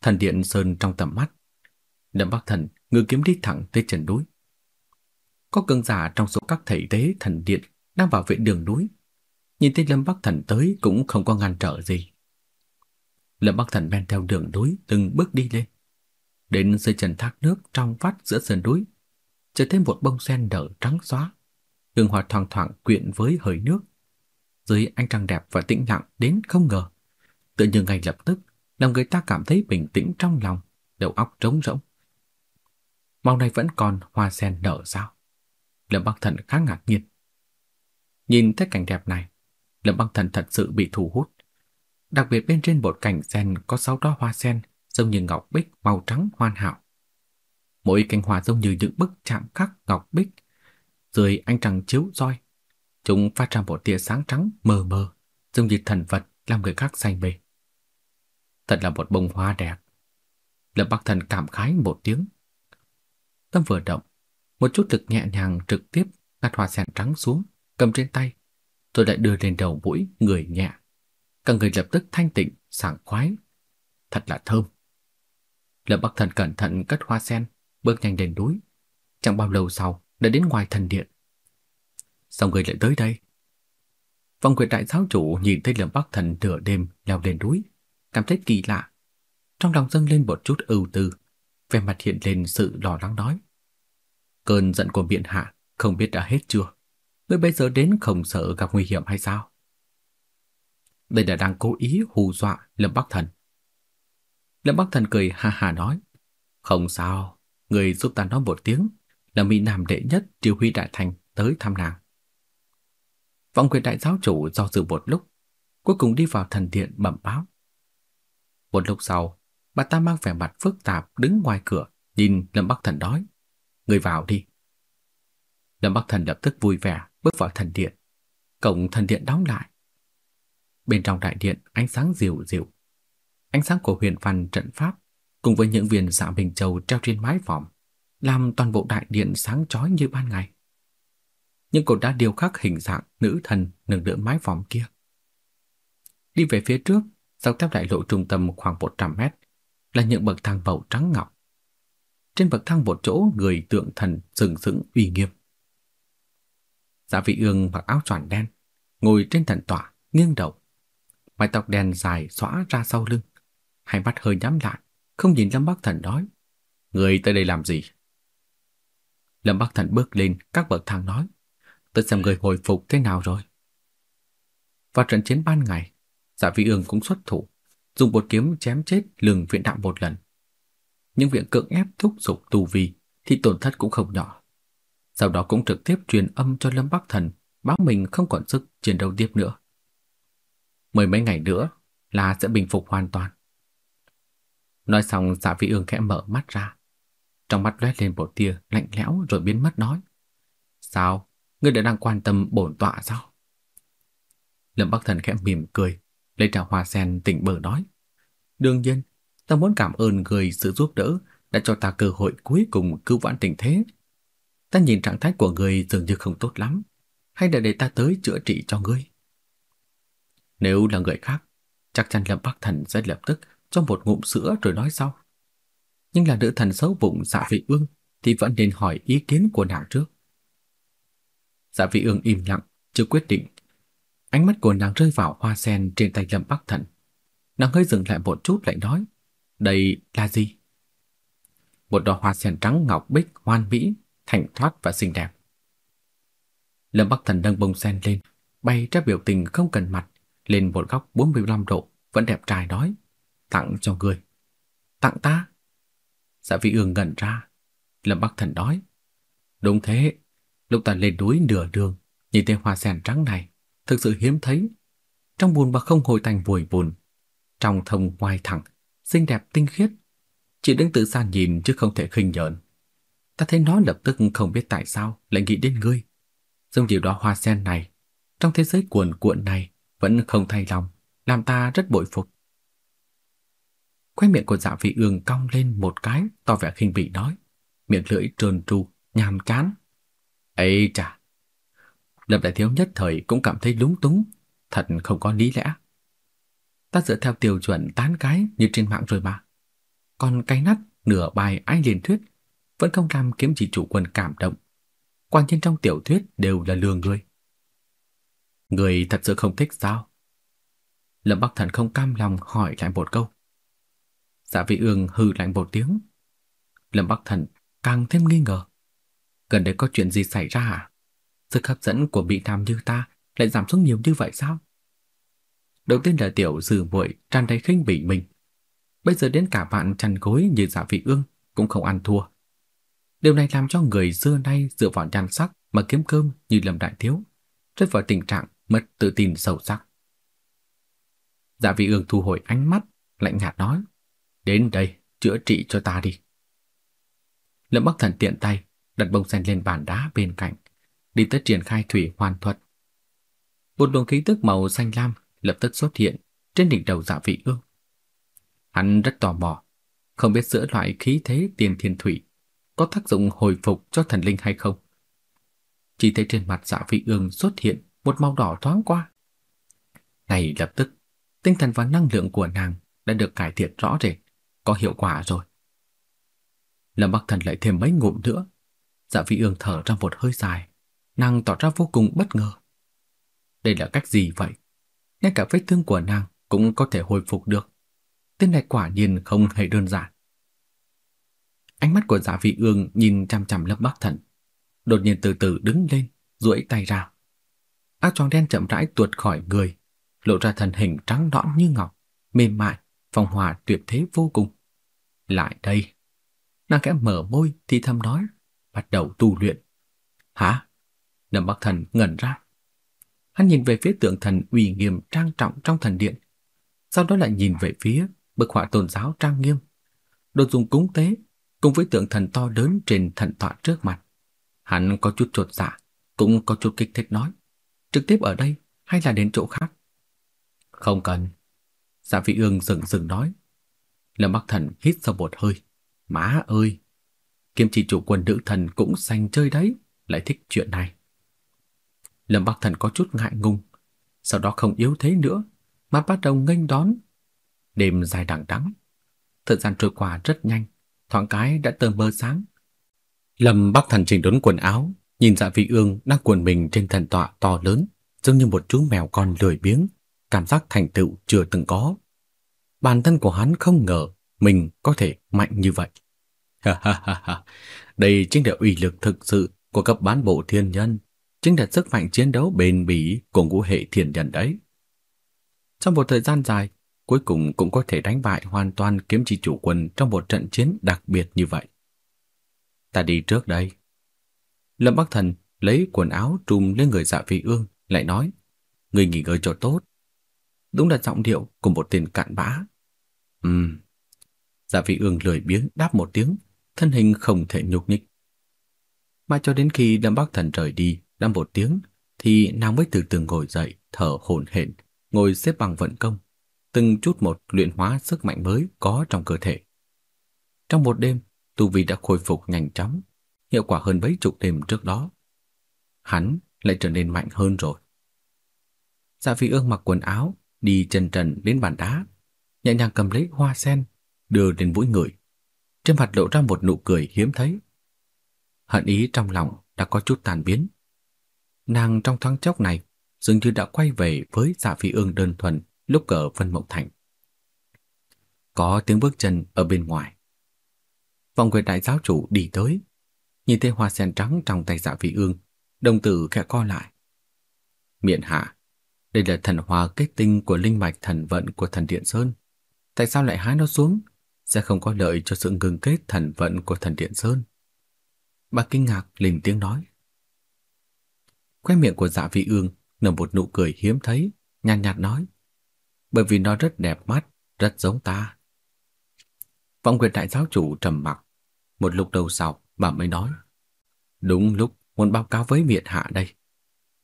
thần điện sơn trong tầm mắt. Lâm Bắc Thần ngự kiếm đi thẳng tới chân núi. Có cường giả trong số các thầy tế thần điện đang bảo vệ đường núi. Nhìn thấy Lâm Bắc Thần tới cũng không có ngăn trở gì. Lâm Bắc Thần men theo đường núi từng bước đi lên. Đến dưới chân thác nước trong vắt giữa sườn núi, trở thêm một bông sen nở trắng xóa. Hương hoa thoang thoảng quyện với hơi nước. Dưới ánh trăng đẹp và tĩnh lặng đến không ngờ. Tự như ngay lập tức, làm người ta cảm thấy bình tĩnh trong lòng, đầu óc trống rỗng. Màu này vẫn còn hoa sen nở sao? Lâm Bắc Thần khá ngạc nhiên. Nhìn thấy cảnh đẹp này, Lâm Bắc Thần thật sự bị thu hút. Đặc biệt bên trên bột cảnh sen có sáu đóa hoa sen giống như ngọc bích màu trắng hoàn hảo. Mỗi cành hoa giống như những bức chạm khắc ngọc bích, dưới ánh trăng chiếu roi. Chúng phát ra một tia sáng trắng mờ mờ, giống như thần vật làm người khác say mê. Thật là một bông hoa đẹp. Lâm Bắc Thần cảm khái một tiếng. Tâm vừa động, một chút lực nhẹ nhàng trực tiếp ngắt hoa sen trắng xuống, cầm trên tay, rồi lại đưa lên đầu mũi, người nhẹ. Cả người lập tức thanh tịnh, sảng khoái. Thật là thơm. Lâm Bắc Thần cẩn thận cất hoa sen, bước nhanh lên núi. Chẳng bao lâu sau, đã đến ngoài thần điện. Sao người lại tới đây? Vong quyền đại giáo chủ nhìn thấy Lâm Bắc Thần nửa đêm leo lên núi, cảm thấy kỳ lạ. Trong lòng dâng lên một chút ưu tư, vẻ mặt hiện lên sự lo lắng nói. Cơn giận của biện hạ không biết đã hết chưa? Ngươi bây giờ đến không sợ gặp nguy hiểm hay sao? Đây là đang cố ý hù dọa Lâm Bắc Thần. Lâm Bắc Thần cười ha ha nói. Không sao, người giúp ta nói một tiếng là Mỹ Nam đệ nhất triều huy đại thành tới thăm nàng. Vọng quyền đại giáo chủ do dự một lúc, cuối cùng đi vào thần điện bẩm báo. Một lúc sau, bà ta mang vẻ mặt phức tạp đứng ngoài cửa, nhìn Lâm Bắc Thần nói. Người vào đi. Lâm Bắc Thần lập tức vui vẻ bước vào thần điện. Cổng thần điện đóng lại. Bên trong đại điện ánh sáng dịu dịu. Ánh sáng của huyền văn trận pháp cùng với những viên dạ bình châu treo trên mái vòm làm toàn bộ đại điện sáng chói như ban ngày nhưng cột đã điều khắc hình dạng nữ thần nương đỡ mái vòm kia. Đi về phía trước, dọc theo đại lộ trung tâm khoảng 100 mét là những bậc thang bầu trắng ngọc. Trên bậc thang một chỗ người tượng thần sừng sững uy nghiêm. Dạ vị ương mặc áo choàng đen, ngồi trên thần tọa, nghiêng đầu. Mái tóc đen dài xõa ra sau lưng, hai mắt hơi nhắm lại, không nhìn Lâm Bắc Thần nói. Người tới đây làm gì? Lâm Bắc Thần bước lên các bậc thang nói. Tôi xem người hồi phục thế nào rồi. Vào trận chiến ban ngày, Dạ vị ương cũng xuất thủ, dùng bột kiếm chém chết lường viện đạo một lần. Nhưng viện cưỡng ép thúc giục tù vi thì tổn thất cũng không nhỏ. Sau đó cũng trực tiếp truyền âm cho Lâm Bắc Thần báo mình không còn sức chiến đấu tiếp nữa. Mười mấy ngày nữa là sẽ bình phục hoàn toàn. Nói xong dạ vị ương khẽ mở mắt ra. Trong mắt lóe lên một tia lạnh lẽo rồi biến mất nói. Sao? Ngươi đã đang quan tâm bổn tọa sao? Lâm Bắc Thần khẽ mỉm cười, lấy trà hoa sen tỉnh bờ nói. Đương nhiên, ta muốn cảm ơn người sự giúp đỡ đã cho ta cơ hội cuối cùng cứu vãn tình thế. Ta nhìn trạng thái của người dường như không tốt lắm, hay là để ta tới chữa trị cho ngươi? Nếu là người khác, chắc chắn Lâm Bắc Thần sẽ lập tức cho một ngụm sữa rồi nói sau. Nhưng là nữ thần xấu bụng dạ vị ương thì vẫn nên hỏi ý kiến của nàng trước. Dạ vị ương im lặng, chưa quyết định. Ánh mắt của nàng rơi vào hoa sen trên tay Lâm Bắc Thần. Nàng hơi dừng lại một chút lại nói, đây là gì? Một đóa hoa sen trắng ngọc bích hoan mỹ, thành thoát và xinh đẹp. Lâm Bắc Thần nâng bông sen lên, bay ra biểu tình không cần mặt, lên một góc 45 độ, vẫn đẹp trai nói, tặng cho người. Tặng ta? Dạ vị ương ngẩn ra. Lâm Bắc Thần nói, đúng thế, lúc ta lên núi nửa đường, nhìn thấy hoa sen trắng này, thực sự hiếm thấy. Trong buồn mà không hồi thành vùi buồn, trong thông ngoài thẳng, xinh đẹp tinh khiết. Chỉ đứng từ xa nhìn chứ không thể khinh nhợn. Ta thấy nó lập tức không biết tại sao lại nghĩ đến ngươi. Giống điều đó hoa sen này, trong thế giới cuồn cuộn này vẫn không thay lòng, làm ta rất bội phục. Khóe miệng của dạ vị ương cong lên một cái, tỏ vẻ khinh bỉ nói, miệng lưỡi trơn tru, nhàm chán ấy chà! Lâm đại thiếu nhất thời cũng cảm thấy lúng túng, thật không có lý lẽ. Ta dựa theo tiêu chuẩn tán cái như trên mạng rồi mà. Còn cái nát nửa bài ai liền thuyết vẫn không làm kiếm chỉ chủ quân cảm động. Quan nhân trong tiểu thuyết đều là lừa người. Người thật sự không thích sao? Lâm Bắc Thần không cam lòng hỏi lại một câu. Dạ vị ương hừ lạnh một tiếng. Lâm Bắc Thần càng thêm nghi ngờ. Gần đây có chuyện gì xảy ra à? Sức hấp dẫn của bị nam như ta lại giảm xuống nhiều như vậy sao? Đầu tiên là tiểu dư muội tràn đầy khinh bỉ mình. Bây giờ đến cả bạn chăn gối như dạ vị ương cũng không ăn thua. Điều này làm cho người xưa nay dựa vào nhan sắc mà kiếm cơm như Lâm Đại Thiếu, rơi vào tình trạng mất tự tin sâu sắc. Dạ vị ương thu hồi ánh mắt, lạnh nhạt nói, đến đây, chữa trị cho ta đi. Lâm Bắc Thần tiện tay, đặt bông sen lên bàn đá bên cạnh, đi tới triển khai thủy hoàn thuật. Một luồng khí tức màu xanh lam lập tức xuất hiện trên đỉnh đầu dạ vị ương. Hắn rất tò mò, Không biết giữa loại khí thế tiền thiên thủy có tác dụng hồi phục cho thần linh hay không. Chỉ thấy trên mặt dạ vị ương xuất hiện một màu đỏ thoáng qua. Ngay lập tức, tinh thần và năng lượng của nàng đã được cải thiện rõ rệt, có hiệu quả rồi. Lâm Bắc Thần lại thêm mấy ngụm nữa. Dạ vị ương thở ra một hơi dài, nàng tỏ ra vô cùng bất ngờ. Đây là cách gì vậy? Ngay cả vết thương của nàng cũng có thể hồi phục được. Tên này quả nhiên không hề đơn giản. Ánh mắt của Dạ Vị Ương nhìn chằm chằm Lâm Bắc Thần, đột nhiên từ từ đứng lên, duỗi tay ra. Áo choàng đen chậm rãi tuột khỏi người, lộ ra thân hình trắng nõn như ngọc, mềm mại, phong hòa tuyệt thế vô cùng. Lại đây. Nàng khẽ mở môi thì thầm nói, bắt đầu tu luyện. Hả? Lâm Bắc Thần ngẩn ra. Hắn nhìn về phía tượng thần uy nghiêm trang trọng trong thần điện, sau đó lại nhìn về phía bức họa tôn giáo trang nghiêm, đồ dùng cúng tế cùng với tượng thần to lớn trên thần tọa trước mặt. Hắn có chút chột dạ, cũng có chút kích thích nói, trực tiếp ở đây hay là đến chỗ khác? Không cần. Dạ vị ương dừng dừng nói. Lâm Bắc Thần hít sâu một hơi. Má ơi! Kiếm chỉ chủ quân nữ thần cũng sành chơi đấy, lại thích chuyện này. Lâm Bắc Thần có chút ngại ngùng, sau đó không yếu thế nữa, mà bắt đầu nghênh đón. Đêm dài đằng đẵng, thời gian trôi qua rất nhanh, thoáng cái đã tờ mơ sáng. Lâm Bắc Thần chỉnh đốn quần áo, nhìn Dạ Vị Ương đang cuộn mình trên thần tọa to lớn, giống như một chú mèo con lười biếng, cảm giác thành tựu chưa từng có. Bản thân của hắn không ngờ mình có thể mạnh như vậy. Ha ha ha ha, đây chính là uy lực thực sự của cấp bán bộ thiên nhân, chính là sức mạnh chiến đấu bền bỉ của ngũ hệ thiên nhân đấy. Trong một thời gian dài, cuối cùng cũng có thể đánh bại hoàn toàn kiếm chỉ chủ quân trong một trận chiến đặc biệt như vậy. Ta đi trước đây. Lâm Bắc Thần lấy quần áo trùm lên người dạ vị ương, lại nói, người nghỉ ngơi cho tốt. Đúng là giọng điệu của một tên cạn bã. Ừm. Dạ vị ương lười biếng đáp một tiếng, thân hình không thể nhúc nhích. Mà cho đến khi Lâm Bắc Thần rời đi, đã một tiếng, thì nàng mới từ từ ngồi dậy, thở hổn hển, ngồi xếp bằng vận công, từng chút một luyện hóa sức mạnh mới có trong cơ thể. Trong một đêm, tu vi đã khôi phục nhanh chóng, hiệu quả hơn mấy chục đêm trước đó. Hắn lại trở nên mạnh hơn rồi. Dạ Phi Ương mặc quần áo, đi chân trần đến bàn đá, nhẹ nhàng cầm lấy hoa sen, đưa lên mũi người. Trên mặt lộ ra một nụ cười hiếm thấy. Hận ý trong lòng đã có chút tàn biến. Nàng trong thoáng chốc này dường như đã quay về với Dạ Phi Ương đơn thuần lúc ở Vân Mộng Thành. Có tiếng bước chân ở bên ngoài. Vòng người đại giáo chủ đi tới, nhìn thấy hoa sen trắng trong tay Dạ Phi Ương, đồng tử khẽ co lại. Miện hạ, đây là thần hoa kết tinh của linh mạch thần vận của thần Điện Sơn. Tại sao lại hái nó xuống? Sẽ không có lợi cho sự ngừng kết thần vận của thần Điện Sơn. Bà kinh ngạc lình tiếng nói. Khoe miệng của dạ vị ương nở một nụ cười hiếm thấy, nhàn nhạt, nhạt nói. Bởi vì nó rất đẹp mắt, rất giống ta. Vọng Nguyệt Đại Giáo Chủ trầm mặc. Một lúc đầu sau, bà mới nói. Đúng lúc muốn báo cáo với miệt hạ đây.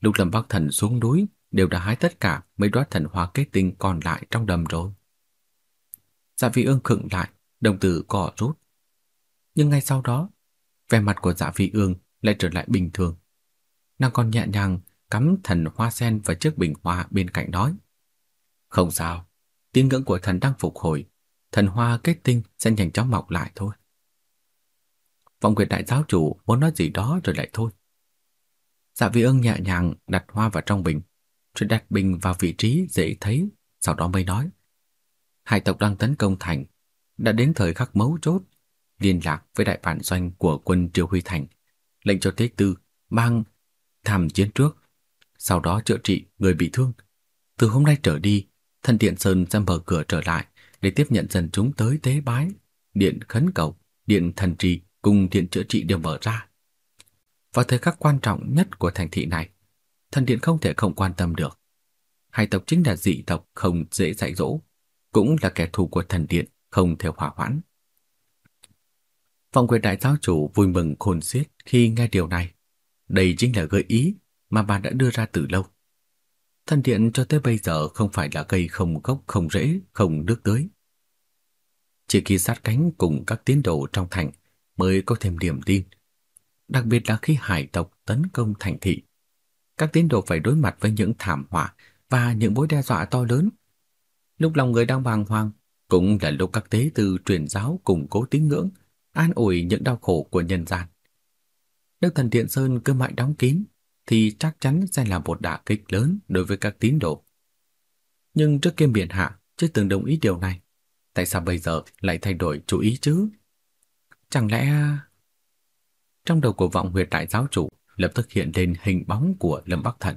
Lúc Lâm bác Thần xuống núi, đều đã hái tất cả mấy đóa thần hoa kết tinh còn lại trong đầm rồi. Dạ vị ương khựng lại, đồng tử cỏ rút. Nhưng ngay sau đó, vẻ mặt của dạ vị ương lại trở lại bình thường. Nàng còn nhẹ nhàng cắm thần hoa sen vào chiếc bình hoa bên cạnh nói. Không sao, tín ngưỡng của thần đang phục hồi, thần hoa kết tinh sẽ nhanh chóng mọc lại thôi. Vọng Nguyệt Đại Giáo Chủ muốn nói gì đó rồi lại thôi. Dạ vị ương nhẹ nhàng đặt hoa vào trong bình, rồi đặt bình vào vị trí dễ thấy, sau đó mới nói. Hai tộc đang tấn công thành, đã đến thời khắc mấu chốt, liên lạc với đại bản doanh của quân Triều Huy Thành, lệnh cho Thế Tư mang tham chiến trước, sau đó chữa trị người bị thương. Từ hôm nay trở đi, thần điện Sơn sẽ mở cửa trở lại để tiếp nhận dân chúng tới tế bái, điện khấn cầu, điện thần trì cùng điện chữa trị đều mở ra. Vào thời khắc quan trọng nhất của thành thị này, thần điện không thể không quan tâm được. Hai tộc chính là dị tộc không dễ dạy dỗ, cũng là kẻ thù của thần điện không thể hòa hoãn. Phong quyền đại giáo chủ vui mừng khôn xiết khi nghe điều này. Đây chính là gợi ý mà bà đã đưa ra từ lâu. Thần điện cho tới bây giờ không phải là cây không gốc, không rễ, không nước tưới. chỉ khi sát cánh cùng các tiến đồ trong thành mới có thêm niềm tin. Đặc biệt là khi hải tộc tấn công thành thị. Các tiến đồ phải đối mặt với những thảm họa và những mối đe dọa to lớn. Lúc lòng người đang bàng hoàng, cũng là lúc các tế tư truyền giáo củng cố tín ngưỡng, an ủi những đau khổ của nhân gian. Nếu thần Điện Sơn cứ mãi đóng kín, thì chắc chắn sẽ là một đả kích lớn đối với các tín đồ. Nhưng trước kia biển hạ chưa từng đồng ý điều này. Tại sao bây giờ lại thay đổi chủ ý chứ? Chẳng lẽ... Trong đầu của vọng huyệt đại giáo chủ lập tức hiện lên hình bóng của Lâm Bắc Thần.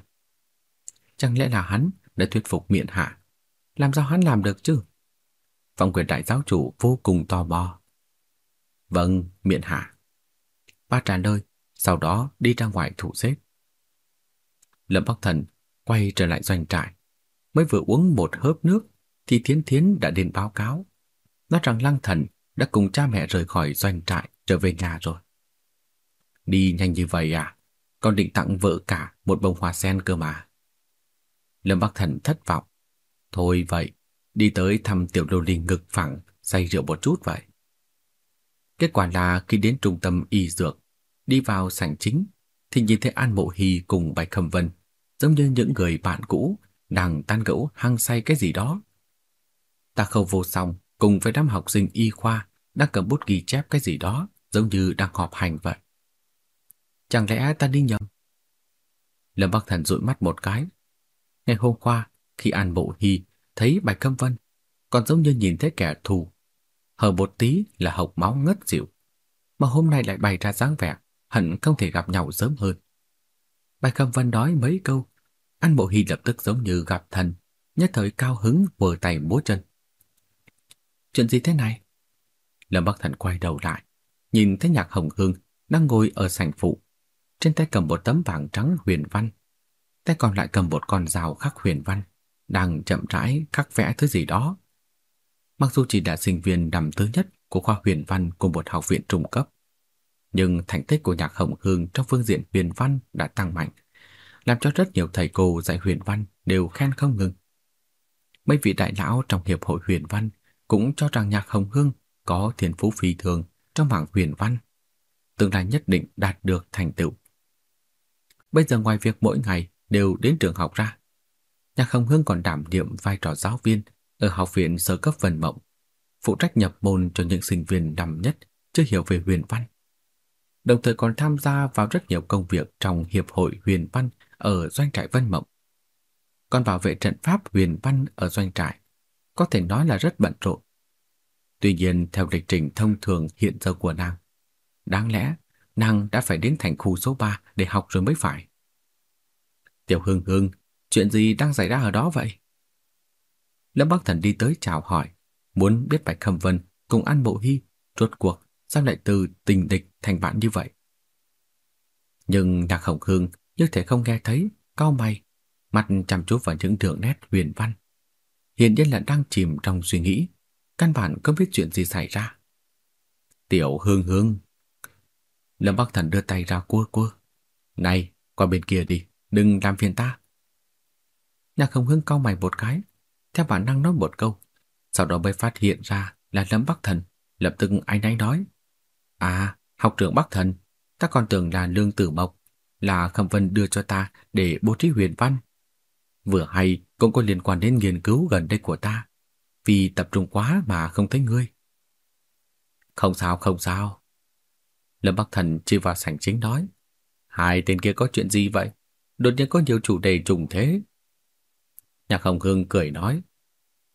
Chẳng lẽ là hắn đã thuyết phục miện hạ? Làm sao hắn làm được chứ? Phong quyền đại giáo chủ vô cùng tò mò. Vâng, miện hạ. Ba trả lời, sau đó đi ra ngoài thủ xếp. Lâm Bắc Thần quay trở lại doanh trại. Mới vừa uống một hớp nước thì Thiến Thiến đã đến báo cáo. Nói rằng Lăng Thần đã cùng cha mẹ rời khỏi doanh trại trở về nhà rồi. Đi nhanh như vậy à? Con định tặng vợ cả một bông hoa sen cơ mà. Lâm Bắc Thần thất vọng. Thôi vậy, đi tới thăm tiểu lô linh ngực phẳng, say rượu một chút vậy. Kết quả là khi đến trung tâm y dược, đi vào sảnh chính, thì nhìn thấy An Mộ Hy cùng Bạch Khâm Vân, giống như những người bạn cũ đang tan gẫu hăng say cái gì đó. Ta khâu vô song cùng với đám học sinh y khoa đang cầm bút ghi chép cái gì đó, giống như đang họp hành vậy. Chẳng lẽ ta đi nhầm? Lâm Bắc Thần dụi mắt một cái. Ngày hôm qua, khi An Bộ Hy thấy Bạch Câm Vân, còn giống như nhìn thấy kẻ thù. Hờ một tí là hộc máu ngất xỉu. Mà hôm nay lại bày ra dáng vẻ, hẳn không thể gặp nhau sớm hơn. Bạch Câm Vân nói mấy câu, An Bộ Hy lập tức giống như gặp thần, nhất thời cao hứng vừa tay múa chân. Chuyện gì thế này? Lâm Bắc Thần quay đầu lại, nhìn thấy Nhạc Hồng Hương đang ngồi ở sảnh phụ, trên tay cầm một tấm vàng trắng huyền văn, tay còn lại cầm một con dao khắc huyền văn, đang chậm rãi khắc vẽ thứ gì đó. Mặc dù chỉ là sinh viên năm thứ nhất của khoa huyền văn của một học viện trung cấp, nhưng thành tích của Nhạc Hồng Hương trong phương diện huyền văn đã tăng mạnh, làm cho rất nhiều thầy cô dạy huyền văn đều khen không ngừng. Mấy vị đại lão trong hiệp hội huyền văn cũng cho rằng Nhạc Hồng Hương có thiên phú phi thường trong mảng huyền văn, tương lai nhất định đạt được thành tựu. Bây giờ ngoài việc mỗi ngày đều đến trường học ra, Nhạc Hồng Hương còn đảm nhiệm vai trò giáo viên ở học viện sơ cấp Vân Mộng, phụ trách nhập môn cho những sinh viên năm nhất chưa hiểu về huyền văn. Đồng thời còn tham gia vào rất nhiều công việc trong Hiệp hội Huyền Văn ở doanh trại Vân Mộng. Còn bảo vệ trận pháp huyền văn ở doanh trại có thể nói là rất bận rộn. Tuy nhiên, theo lịch trình thông thường hiện giờ của nàng, đáng lẽ nàng đã phải đến thành khu số 3 để học rồi mới phải. Tiểu Hương Hương, chuyện gì đang xảy ra ở đó vậy? Lâm Bắc Thần đi tới chào hỏi, muốn biết Bạch Khâm Vân cùng An Bộ Hy rốt cuộc sao lại từ tình địch thành bạn như vậy. Nhưng Đạc Hồng Hương như thể không nghe thấy, cau mày, mặt chăm chú vào những đường nét huyền văn hiện nhiên là đang chìm trong suy nghĩ, căn bản không biết chuyện gì xảy ra. Tiểu hương hương. Lâm Bắc Thần đưa tay ra cua cua. Này, qua bên kia đi, đừng làm phiền ta. Nhạc không hương cau mày một cái, theo bản năng nói một câu, sau đó mới phát hiện ra là Lâm Bắc Thần, lập tức anh ấy nói. À, học trưởng Bắc Thần, ta còn tưởng là Lương Tử Mộc, là Khâm Vân đưa cho ta để bố trí huyền văn. Vừa hay cũng có liên quan đến nghiên cứu gần đây của ta, vì tập trung quá mà không thấy ngươi. Không sao, không sao. Lâm Bắc Thần chỉ vào sảnh chính nói, hai tên kia có chuyện gì vậy? Đột nhiên có nhiều chủ đề trùng thế. Nhạc Hồng Hương cười nói,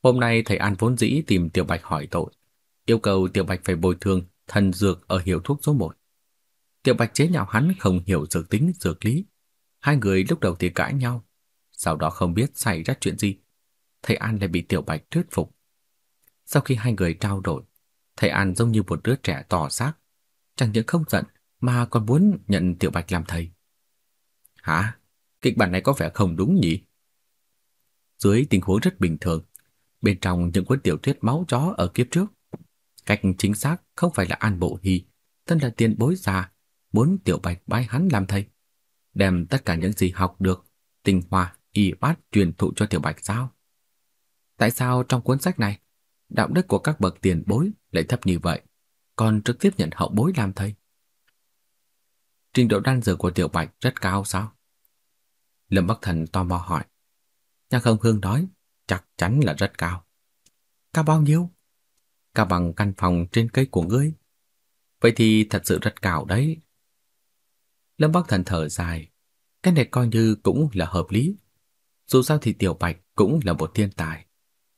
hôm nay thầy An vốn dĩ tìm Tiểu Bạch hỏi tội, yêu cầu Tiểu Bạch phải bồi thường thần dược ở hiệu thuốc số 1. Tiểu Bạch chế nhạo hắn không hiểu dược tính, dược lý. Hai người lúc đầu thì cãi nhau, sau đó không biết xảy ra chuyện gì, thầy An lại bị Tiểu Bạch thuyết phục. Sau khi hai người trao đổi, thầy An giống như một đứa trẻ tỏ xác, chẳng những không giận mà còn muốn nhận Tiểu Bạch làm thầy. Hả? Kịch bản này có vẻ không đúng nhỉ? Dưới tình huống rất bình thường, bên trong những cuốn tiểu thuyết máu chó ở kiếp trước, cách chính xác không phải là An Bộ Hy, thân là tiền bối già, muốn Tiểu Bạch bái hắn làm thầy, đem tất cả những gì học được, tinh hoa y bát truyền thụ cho Tiểu Bạch sao? Tại sao trong cuốn sách này, đạo đức của các bậc tiền bối lại thấp như vậy, còn trực tiếp nhận hậu bối làm thầy. Trình độ đan dược của Tiểu Bạch rất cao sao? Lâm Bắc Thần tò mò hỏi. Nhạc không hương nói, chắc chắn là rất cao. Cao bao nhiêu? Cao bằng căn phòng trên cây của ngươi. Vậy thì thật sự rất cao đấy. Lâm Bắc Thần thở dài. Cái này coi như cũng là hợp lý. Dù sao thì Tiểu Bạch cũng là một thiên tài.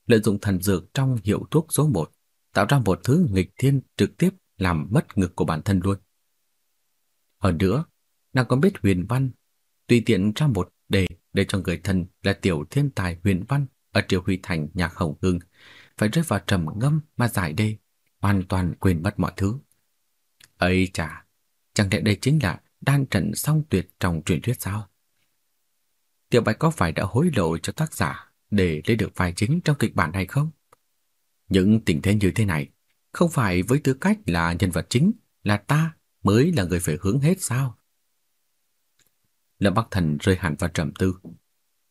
Lợi dụng thần dược trong hiệu thuốc số 1, tạo ra một thứ nghịch thiên trực tiếp làm mất ngực của bản thân luôn. Hơn nữa, nàng còn biết huyền văn, tùy tiện ra một đề để cho người thân là tiểu thiên tài huyền văn ở triều huy thành nhà hồng Hưng phải rơi vào trầm ngâm mà giải đê, hoàn toàn quên mất mọi thứ. ấy chà, chẳng lẽ đây chính là đan trận song tuyệt trong truyền thuyết sao? Tiểu Bạch có phải đã hối lộ cho tác giả để lấy được vai chính trong kịch bản này không? Những tình thế như thế này, không phải với tư cách là nhân vật chính, là ta mới là người phải hướng hết sao? Lâm Bắc Thần rơi hẳn vào trầm tư.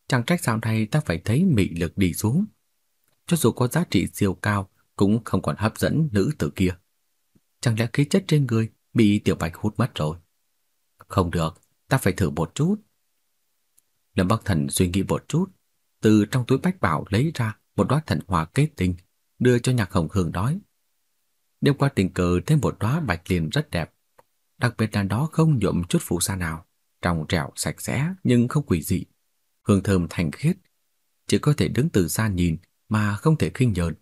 Chẳng trách sao này ta phải thấy mị lực đi xuống. Cho dù có giá trị siêu cao, cũng không còn hấp dẫn nữ tử kia. Chẳng lẽ khí chất trên người bị Tiểu Bạch hút mất rồi? Không được, ta phải thử một chút. Lâm Bắc Thần suy nghĩ một chút, từ trong túi bách bảo lấy ra một đóa thần hòa kết tinh, đưa cho Nhạc Hồng Hương nói. Đêm qua tình cờ thêm một đóa bạch liền rất đẹp, đặc biệt là đó không nhuộm chút phù sa nào, trong trẻo sạch sẽ nhưng không quỷ dị, hương thơm thanh khiết, chỉ có thể đứng từ xa nhìn mà không thể khinh nhờn,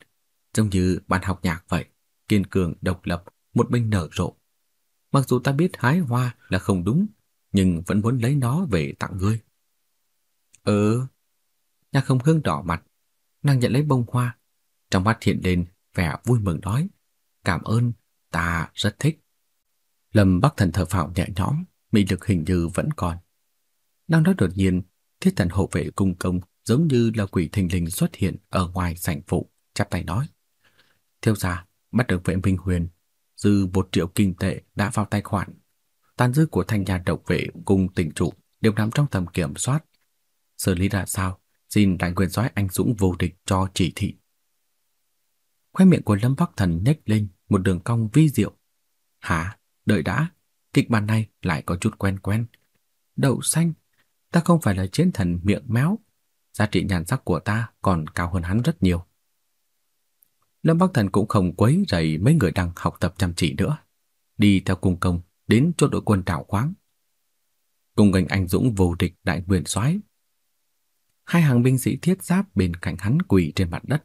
giống như bạn học nhạc vậy, kiên cường độc lập, một mình nở rộ. Mặc dù ta biết hái hoa là không đúng, nhưng vẫn muốn lấy nó về tặng ngươi. Ừ. Nhạc không hương đỏ mặt, nàng nhận lấy bông hoa, trong mắt hiện lên vẻ vui mừng nói, cảm ơn, ta rất thích. Lâm Bắc Thần thở phào nhẹ nhõm, mị lực hình như vẫn còn. Đang nói đột nhiên, thiết thần hộ vệ cung công giống như là quỷ thình lình xuất hiện ở ngoài sảnh phụ, chắp tay nói. Theo ra, bắt được vệ Minh Huyền, dư một triệu kinh tệ đã vào tài khoản. Tàn dư của thanh nhà độc vệ cùng tỉnh chủ đều nằm trong tầm kiểm soát. Xử lý ra sao, xin đại quyền soái anh dũng vô địch cho chỉ thị. Khoe miệng của Lâm Bắc Thần nhếch lên một đường cong vi diệu. Hả? Đợi đã, kịch bản này lại có chút quen quen. Đậu xanh, ta không phải là chiến thần miệng méo, giá trị nhàn sắc của ta còn cao hơn hắn rất nhiều. Lâm Bắc Thần cũng không quấy rầy mấy người đang học tập chăm chỉ nữa, đi theo cung công đến chỗ đội quân trảo khoáng. Cùng ngành anh dũng vô địch đại nguyên soái. Hai hàng binh sĩ thiết giáp bên cạnh hắn quỳ trên mặt đất,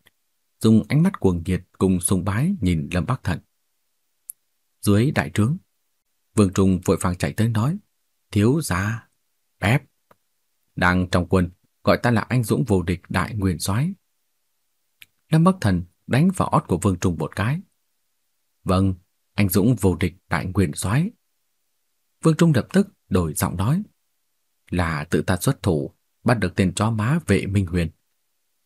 dùng ánh mắt cuồng nhiệt cùng sùng bái nhìn Lâm Bắc Thần. Dưới đại trướng, Vương Trung vội vàng chạy tới nói, thiếu gia, bép, đang trong quân, gọi ta là anh dũng vô địch đại nguyên soái. Lâm Bắc Thần đánh vào ót của Vương Trung một cái. Vâng, anh dũng vô địch đại nguyên soái. Vương Trung lập tức đổi giọng nói, là tự ta xuất thủ, bắt được tên chó má vệ Minh Huyền.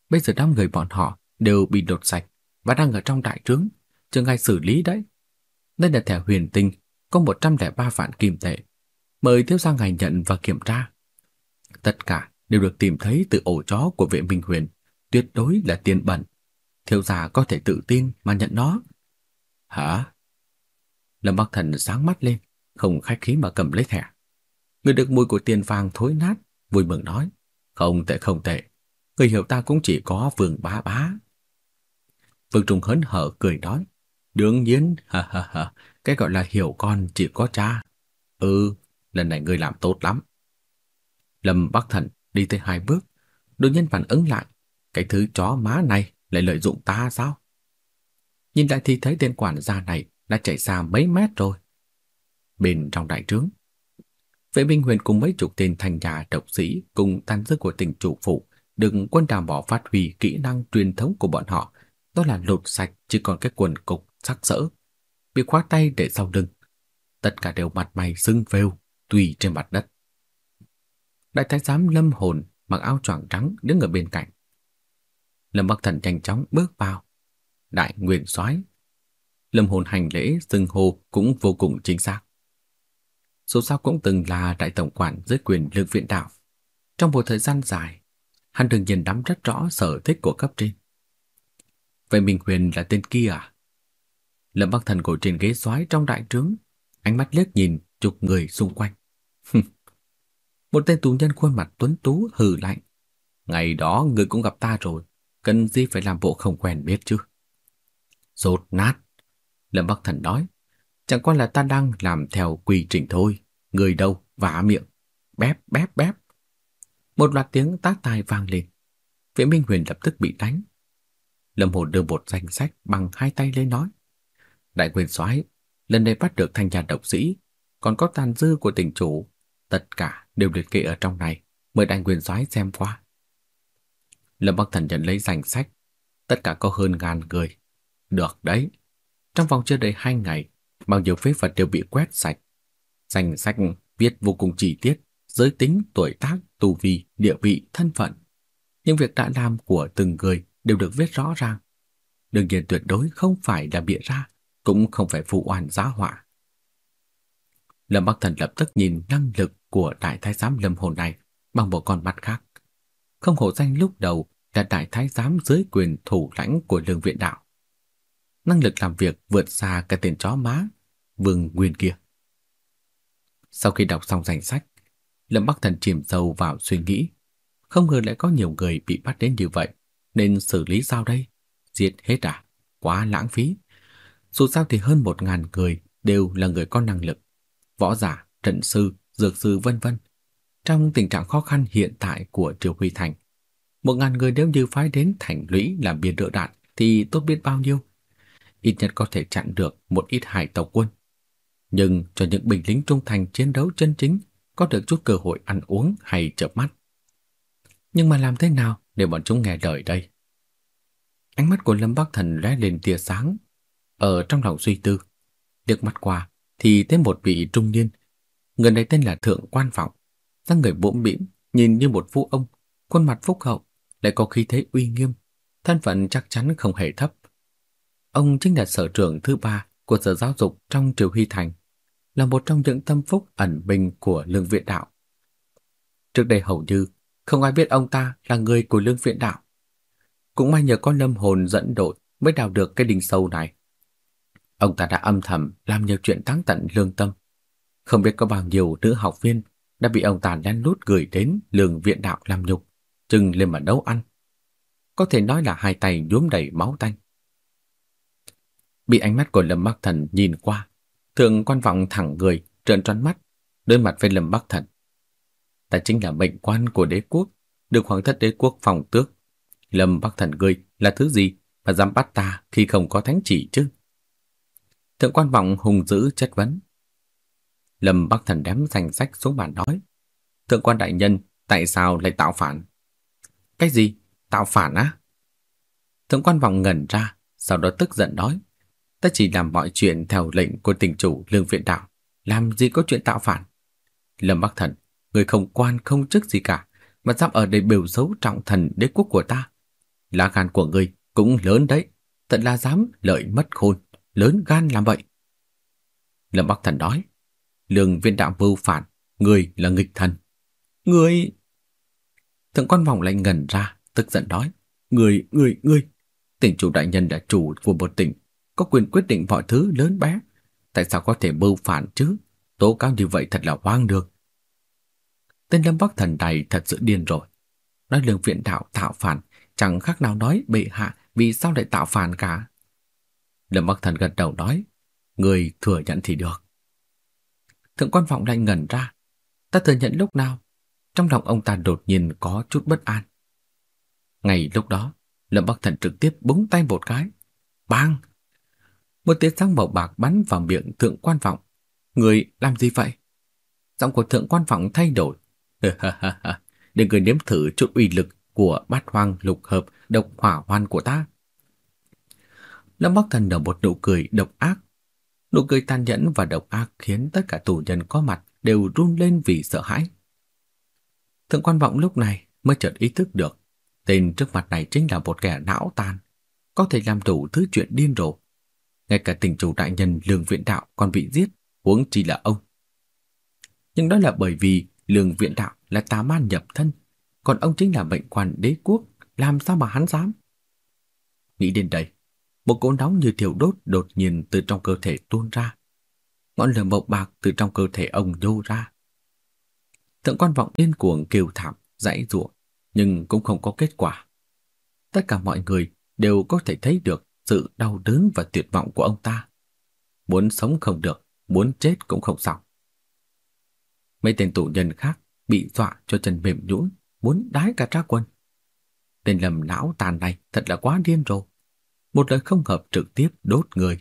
Bây giờ đám người bọn họ đều bị đột sạch và đang ở trong đại trướng, chưa ngay xử lý đấy. Đây là thẻ huyền tinh có 103 vạn kim tệ. Mời thiếu gia ngài nhận và kiểm tra. Tất cả đều được tìm thấy từ ổ chó của vệ Minh Huyền, tuyệt đối là tiền bẩn. Thiếu gia có thể tự tin mà nhận nó. Hả? Lâm Bắc Thần sáng mắt lên, không khách khí mà cầm lấy thẻ. Người được mùi của tiền vàng thối nát, vui mừng nói. Không tệ không tệ, người hiểu ta cũng chỉ có vương bá bá. Vương Trung hớn hở cười nói. Đương nhiên, ha ha ha, cái gọi là hiểu con chỉ có cha. Ừ, lần này ngươi làm tốt lắm. Lâm Bắc Thần đi tới hai bước, đột nhiên phản ứng lại. Cái thứ chó má này lại lợi dụng ta sao? Nhìn lại thì thấy tên quản gia này đã chạy xa mấy mét rồi. Bên trong đại trướng, Vệ Minh Huyền cùng mấy chục tên thành nhà độc sĩ cùng tan dư của tỉnh chủ phụ đừng quân đào bỏ phát huy kỹ năng truyền thống của bọn họ, đó là lột sạch chỉ còn cái quần cục sắc sỡ, bị khóa tay để sau lưng. Tất cả đều mặt mày sưng phêu, tùy trên mặt đất. Đại thái giám Lâm Hồn mặc áo choàng trắng đứng ở bên cạnh. Lâm Bắc Thần nhanh chóng bước vào. Đại nguyện soái Lâm Hồn hành lễ xưng hô cũng vô cùng chính xác. Dù sao cũng từng là đại tổng quản dưới quyền lực viện đạo. Trong một thời gian dài, hắn đương nhiên nắm rất rõ sở thích của cấp trên. Vậy Minh Huyền là tên kia à? Lâm Bắc Thần ngồi trên ghế xoái trong đại trướng, ánh mắt liếc nhìn chục người xung quanh. Một tên tù nhân khuôn mặt tuấn tú hừ lạnh. Ngày đó người cũng gặp ta rồi, cần gì phải làm bộ không quen biết chứ? rột nát. Lâm Bắc Thần nói, chẳng qua là ta đang làm theo quy trình thôi, người đâu vả miệng, bép bép bép. Một loạt tiếng tác tai vang lên. Viện Minh Huyền lập tức bị đánh. Lâm Hồ đưa một danh sách bằng hai tay lên nói. Đại quyền soái lần này bắt được thanh nhà độc sĩ, còn có tàn dư của tỉnh chủ, tất cả đều liệt kê ở trong này, mời đại quyền soái xem qua. Lâm Bắc Thần nhận lấy danh sách, tất cả có hơn ngàn người. Được đấy, trong vòng chưa đầy hai ngày, bao nhiêu phế vật đều bị quét sạch. Danh sách viết vô cùng chi tiết, giới tính, tuổi tác, tu vi, địa vị, thân phận. Những việc đã làm của từng người đều được viết rõ ràng. Đương nhiên tuyệt đối không phải là bịa ra, cũng không phải phụ oan giá họa. Lâm Bắc Thần lập tức nhìn năng lực của đại thái giám Lâm Hồn này bằng một con mắt khác. Không hổ danh lúc đầu là đại thái giám dưới quyền thủ lãnh của lương viện đạo. Năng lực làm việc vượt xa cái tên chó má Vương Nguyên kia. Sau khi đọc xong danh sách, Lâm Bắc Thần chìm sâu vào suy nghĩ. Không ngờ lại có nhiều người bị bắt đến như vậy, nên xử lý sao đây? Giết hết à? Quá lãng phí. Dù sao thì hơn một ngàn người đều là người có năng lực. Võ giả, trận sư, dược sư vân vân. Trong tình trạng khó khăn hiện tại của Triều Huy Thành, một ngàn người nếu như phái đến thành lũy làm biên đỡ đạn thì tốt biết bao nhiêu. Ít nhất có thể chặn được một ít hải tàu quân. Nhưng cho những binh lính trung thành chiến đấu chân chính có được chút cơ hội ăn uống hay chợp mắt. Nhưng mà làm thế nào để bọn chúng nghe lời đây? Ánh mắt của Lâm Bắc Thần lóe lên tia sáng, ở trong lòng suy tư. Được mắt qua thì thấy một vị trung niên, người này tên là Thượng Quan Vọng, dáng người bỗm bĩm, nhìn như một phu ông, khuôn mặt phúc hậu, lại có khí thế uy nghiêm, thân phận chắc chắn không hề thấp. Ông chính là sở trưởng thứ ba của sở giáo dục trong Triều Hy Thành, là một trong những tâm phúc ẩn bình của lương viện đạo. Trước đây hầu như không ai biết ông ta là người của lương viện đạo. Cũng may nhờ có lâm hồn dẫn đội mới đào được cái đình sâu này. Ông ta đã âm thầm làm nhiều chuyện táng tận lương tâm. Không biết có bao nhiêu nữ học viên đã bị ông ta lén lút gửi đến lường viện đạo làm nhục, chừng lên mà nấu ăn. Có thể nói là hai tay nhuốm đầy máu tanh. Bị ánh mắt của Lâm Bắc Thần nhìn qua, thượng quan vọng thẳng người, trợn tròn mắt, đối mặt với Lâm Bắc Thần. Ta chính là mệnh quan của đế quốc, được hoàng thất đế quốc phòng tước. Lâm Bắc Thần ngươi là thứ gì mà dám bắt ta khi không có thánh chỉ chứ? Thượng quan vọng hùng dữ chất vấn. Lâm Bắc Thần đếm danh sách xuống bàn nói. Thượng quan đại nhân, tại sao lại tạo phản? Cái gì? Tạo phản á? Thượng quan vọng ngẩn ra, sau đó tức giận nói. Ta chỉ làm mọi chuyện theo lệnh của tỉnh chủ lương viện đạo. Làm gì có chuyện tạo phản? Lâm Bắc Thần, người không quan không chức gì cả, mà dám ở đây biểu xấu trọng thần đế quốc của ta. Lá gan của người cũng lớn đấy, thật là dám lợi mất khôn, lớn gan làm vậy. Lâm Bắc Thần nói, lương viên đạo mưu phản, người là nghịch thần. Người... Thượng quan vọng lại ngẩn ra, tức giận nói, người, người, người. Tỉnh chủ đại nhân là chủ của một tỉnh, có quyền quyết định mọi thứ lớn bé. Tại sao có thể mưu phản chứ? Tố cáo như vậy thật là hoang đường. Tên Lâm Bắc Thần này thật sự điên rồi. Nói lương viện đạo tạo phản, chẳng khác nào nói bệ hạ vì sao lại tạo phản cả. Lâm Bắc Thần gật đầu nói, người thừa nhận thì được. Thượng quan vọng lại ngẩn ra, ta thừa nhận lúc nào? Trong lòng ông ta đột nhiên có chút bất an. Ngày lúc đó, Lâm Bắc Thần trực tiếp búng tay một cái. Bang! Một tiếng sáng màu bạc bắn vào miệng thượng quan vọng. Người làm gì vậy? Giọng của thượng quan vọng thay đổi. [laughs] Để người nếm thử chút uy lực của bát hoang lục hợp độc hỏa hoan của ta. Lâm Bắc Thần nở một nụ cười độc ác. Nụ cười tàn nhẫn và độc ác khiến tất cả tù nhân có mặt đều run lên vì sợ hãi. Thượng quan vọng lúc này mới chợt ý thức được tên trước mặt này chính là một kẻ não tàn, có thể làm đủ thứ chuyện điên rồ. Ngay cả tình chủ đại nhân lương viện đạo còn bị giết, huống chi là ông. Nhưng đó là bởi vì lương viện đạo là tà man nhập thân, còn ông chính là bệnh quan đế quốc, làm sao mà hắn dám? Nghĩ đến đây, một cỗ nóng như thiêu đốt đột nhiên từ trong cơ thể tuôn ra. Ngọn lửa màu bạc từ trong cơ thể ông nhô ra. Thượng quan vọng điên cuồng kêu thảm, dãy rủa, nhưng cũng không có kết quả. Tất cả mọi người đều có thể thấy được sự đau đớn và tuyệt vọng của ông ta. Muốn sống không được, muốn chết cũng không xong. Mấy tên tù nhân khác bị dọa cho chân mềm nhũn, muốn đái cả tra quân. Tên lầm não tàn này thật là quá điên rồi. Một lời không hợp trực tiếp đốt người.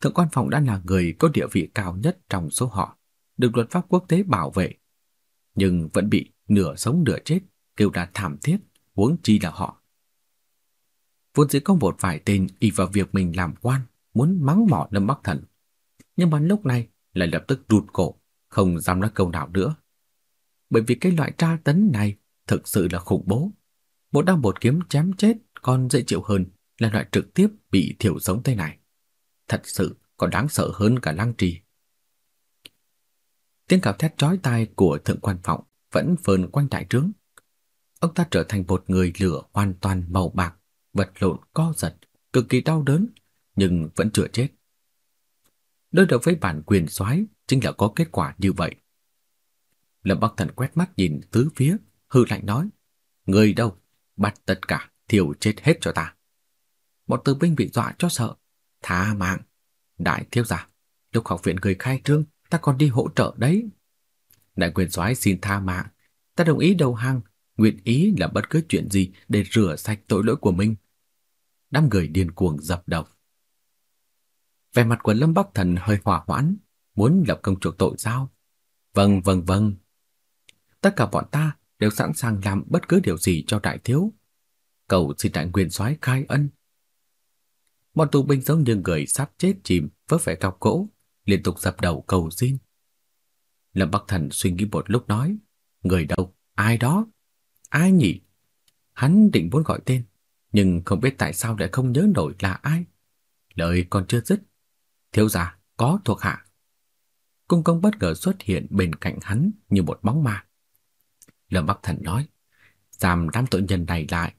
Thượng quan phòng đã là người có địa vị cao nhất trong số họ, được luật pháp quốc tế bảo vệ, nhưng vẫn bị nửa sống nửa chết kêu là thảm thiết, huống chi là họ. Vốn dĩ có một vài tên y vào việc mình làm quan, muốn mắng mỏ Lâm Bắc Thần, nhưng mà lúc này lại lập tức rụt cổ, không dám nói câu nào nữa. Bởi vì cái loại tra tấn này thực sự là khủng bố. Một đao bột kiếm chém chết còn dễ chịu hơn là loại trực tiếp bị thiểu sống thế này. Thật sự còn đáng sợ hơn cả lăng trì. Tiếng cào thét chói tai của thượng quan phòng vẫn phơn quanh đại trướng. Ông ta trở thành một người lửa hoàn toàn màu bạc, vật lộn co giật, cực kỳ đau đớn, nhưng vẫn chưa chết. Đối đầu với bản quyền soái chính là có kết quả như vậy. Lâm Bắc Thần quét mắt nhìn tứ phía, hư lạnh nói: "Người đâu? Bắt tất cả, thiêu chết hết cho ta." Một tử binh bị dọa cho sợ, tha mạng. Đại thiếu gia, lúc học viện người khai trương, ta còn đi hỗ trợ đấy. Đại quyền soái xin tha mạng, ta đồng ý đầu hàng, nguyện ý làm bất cứ chuyện gì để rửa sạch tội lỗi của mình. Đám người điên cuồng dập đầu. Vẻ mặt của Lâm Bắc Thần hơi hỏa hoãn, muốn lập công chuộc tội sao? Vâng, vâng, vâng. Tất cả bọn ta đều sẵn sàng làm bất cứ điều gì cho đại thiếu. Cầu xin đại quyền soái khai ân. Bọn tù binh giống như người sắp chết chìm vấp phải cao gỗ, liên tục dập đầu cầu xin. Lâm Bắc Thần suy nghĩ một lúc nói, người đâu, ai đó, ai nhỉ? Hắn định muốn gọi tên, nhưng không biết tại sao lại không nhớ nổi là ai. Lời còn chưa dứt, thiếu gia có thuộc hạ. Cung công bất ngờ xuất hiện bên cạnh hắn như một bóng ma. Lâm Bắc Thần nói, giảm đám tội nhân này lại,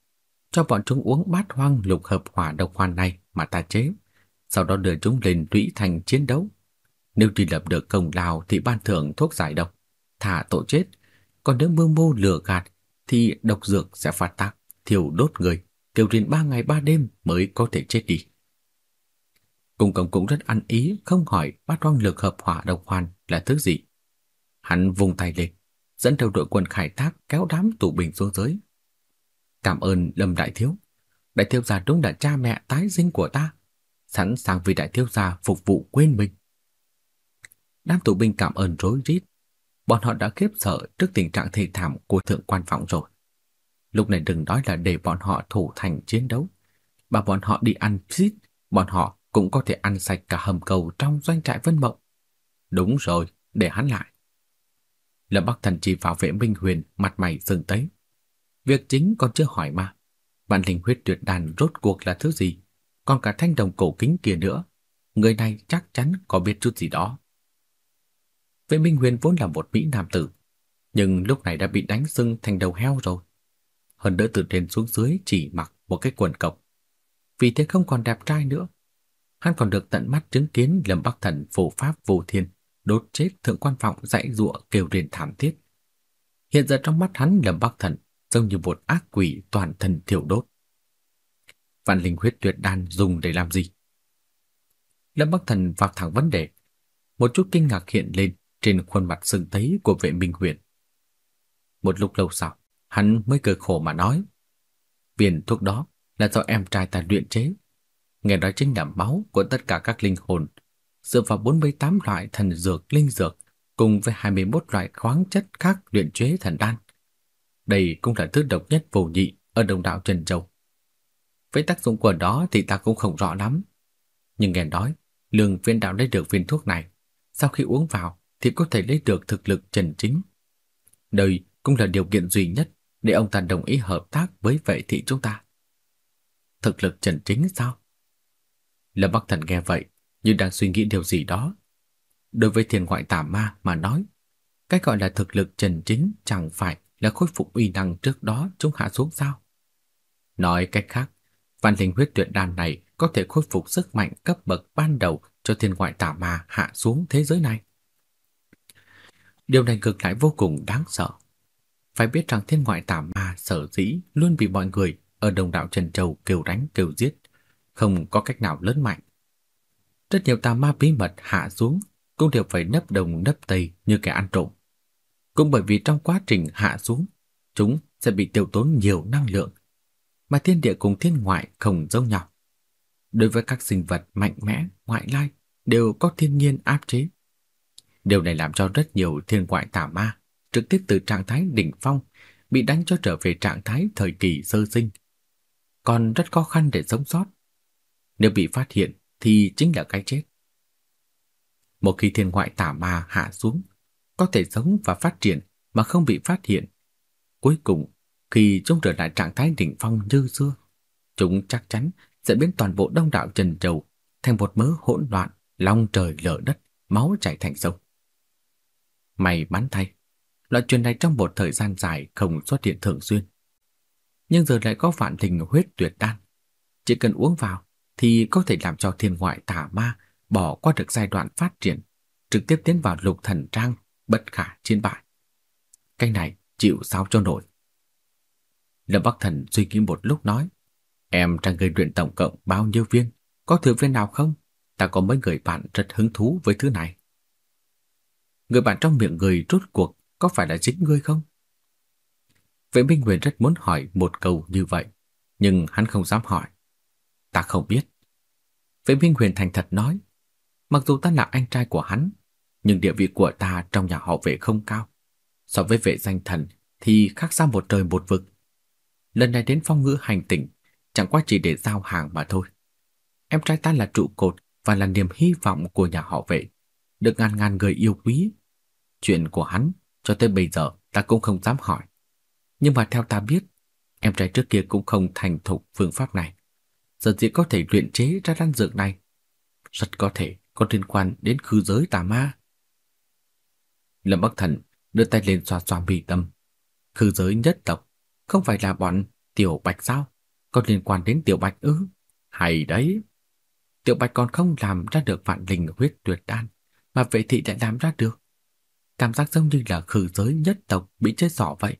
cho bọn chúng uống bát hoang lục hợp hỏa độc hoàn này mà ta chế, sau đó đưa chúng lên lũy thành chiến đấu. Nếu chỉ lập được công lao thì ban thưởng thuốc giải độc, thả tội chết, còn nếu mưu mô lừa gạt thì độc dược sẽ phát tác, thiêu đốt người, kêu riêng ba ngày ba đêm mới có thể chết đi. Cung công cũng rất ăn ý, không hỏi bát hoang lực hợp hỏa độc hoàn là thứ gì. Hắn vùng tay lên, dẫn đầu đội quân khai thác kéo đám tù binh xuống dưới. Cảm ơn Lâm Đại Thiếu. Đại Thiếu gia đúng là cha mẹ tái sinh của ta, sẵn sàng vì Đại Thiếu gia phục vụ quên mình. Đám tù binh cảm ơn rối rít. Bọn họ đã khiếp sợ trước tình trạng thê thảm của thượng quan phỏng rồi. Lúc này đừng nói là để bọn họ thủ thành chiến đấu, mà bọn họ đi ăn xít, bọn họ cũng có thể ăn sạch cả hầm cầu trong doanh trại Vân Mộng. Đúng rồi, để hắn lại. Lâm Bắc Thần chỉ vào vệ Minh Huyền mặt mày sừng tấy. Việc chính còn chưa hỏi mà. Vạn linh huyết tuyệt đàn rốt cuộc là thứ gì? Còn cả thanh đồng cổ kính kia nữa. Người này chắc chắn có biết chút gì đó. Vệ Minh Huyền vốn là một mỹ nam tử, nhưng lúc này đã bị đánh sưng thành đầu heo rồi. Hơn đỡ từ trên xuống dưới chỉ mặc một cái quần cộc. Vì thế không còn đẹp trai nữa. Hắn còn được tận mắt chứng kiến Lâm Bắc Thần phổ pháp vô thiên, đốt chết thượng quan vọng dãy dụa kêu rền thảm thiết. Hiện giờ trong mắt hắn Lâm Bắc Thần giống như một ác quỷ toàn thân thiêu đốt. Vạn linh huyết tuyệt đan dùng để làm gì? Lâm Bắc Thần vạc thẳng vấn đề. Một chút kinh ngạc hiện lên trên khuôn mặt sưng tấy của vệ minh huyền. Một lúc lâu sau, hắn mới cười khổ mà nói. Viên thuốc đó là do em trai ta luyện chế. Nghe nói chính là máu của tất cả các linh hồn, dựa vào 48 loại thần dược linh dược cùng với 21 loại khoáng chất khác luyện chế thần đan. Đây cũng là thứ độc nhất vô nhị ở đồng đạo Trần Châu. Với tác dụng của đó thì ta cũng không rõ lắm. Nhưng nghe nói, lương viên đạo lấy được viên thuốc này, sau khi uống vào thì có thể lấy được thực lực trần chính. Đây cũng là điều kiện duy nhất để ông ta đồng ý hợp tác với vệ thị chúng ta. Thực lực trần chính sao? Lâm Bắc Thần nghe vậy, như đang suy nghĩ điều gì đó. Đối với thiền ngoại tà ma mà nói, cái gọi là thực lực trần chính chẳng phải là khôi phục uy năng trước đó chúng hạ xuống sao? Nói cách khác, văn linh huyết tuyệt đan này có thể khôi phục sức mạnh cấp bậc ban đầu cho thiên ngoại tà ma hạ xuống thế giới này. Điều này cực lại vô cùng đáng sợ. Phải biết rằng thiên ngoại tà ma sở dĩ luôn bị mọi người ở đồng đạo Trần Châu kêu đánh kêu giết, không có cách nào lớn mạnh. Rất nhiều tà ma bí mật hạ xuống cũng đều phải nấp đồng nấp tây như kẻ ăn trộm. Cũng bởi vì trong quá trình hạ xuống, chúng sẽ bị tiêu tốn nhiều năng lượng, mà thiên địa cùng thiên ngoại không giống nhau. Đối với các sinh vật mạnh mẽ, ngoại lai đều có thiên nhiên áp chế. Điều này làm cho rất nhiều thiên ngoại tà ma trực tiếp từ trạng thái đỉnh phong bị đánh cho trở về trạng thái thời kỳ sơ sinh. Còn rất khó khăn để sống sót. Nếu bị phát hiện thì chính là cái chết. Một khi thiên ngoại tả ma hạ xuống, có thể sống và phát triển mà không bị phát hiện. Cuối cùng, khi chúng trở lại trạng thái đỉnh phong như xưa, chúng chắc chắn sẽ biến toàn bộ đông đảo Trần Châu thành một mớ hỗn loạn, long trời lở đất, máu chảy thành sông. May mắn thay, loại chuyện này trong một thời gian dài không xuất hiện thường xuyên. Nhưng giờ lại có vạn tình huyết tuyệt đan. Chỉ cần uống vào thì có thể làm cho thiên ngoại tà ma bỏ qua được giai đoạn phát triển, trực tiếp tiến vào lục thần trang, bất khả chiến bại. Cái này chịu sao cho nổi. Lâm Bắc Thần suy nghĩ một lúc nói, em trang gây luyện tổng cộng bao nhiêu viên, có thừa viên nào không? Ta có mấy người bạn rất hứng thú với thứ này. Người bạn trong miệng người rốt cuộc có phải là chính ngươi không? Vệ Minh Nguyên rất muốn hỏi một câu như vậy, nhưng hắn không dám hỏi. Ta không biết. Vệ Minh Huyền thành thật nói, mặc dù ta là anh trai của hắn, nhưng địa vị của ta trong nhà họ vệ không cao. So với vệ danh thần thì khác xa một trời một vực. Lần này đến phong ngữ hành tỉnh, chẳng qua chỉ để giao hàng mà thôi. Em trai ta là trụ cột và là niềm hy vọng của nhà họ vệ, được ngàn ngàn người yêu quý. Chuyện của hắn cho tới bây giờ ta cũng không dám hỏi. Nhưng mà theo ta biết, em trai trước kia cũng không thành thục phương pháp này. Giờ chỉ có thể luyện chế ra đan dược này. Rất có thể có liên quan đến khư giới tà ma. Lâm Bắc Thần đưa tay lên xoa xoa mi tâm. Khư giới nhất tộc không phải là bọn tiểu bạch sao? Có liên quan đến tiểu bạch ư? Hay đấy! Tiểu bạch còn không làm ra được vạn linh huyết tuyệt đan, mà vệ thị lại làm ra được. Cảm giác giống như là khử giới nhất tộc bị chết sỏ vậy.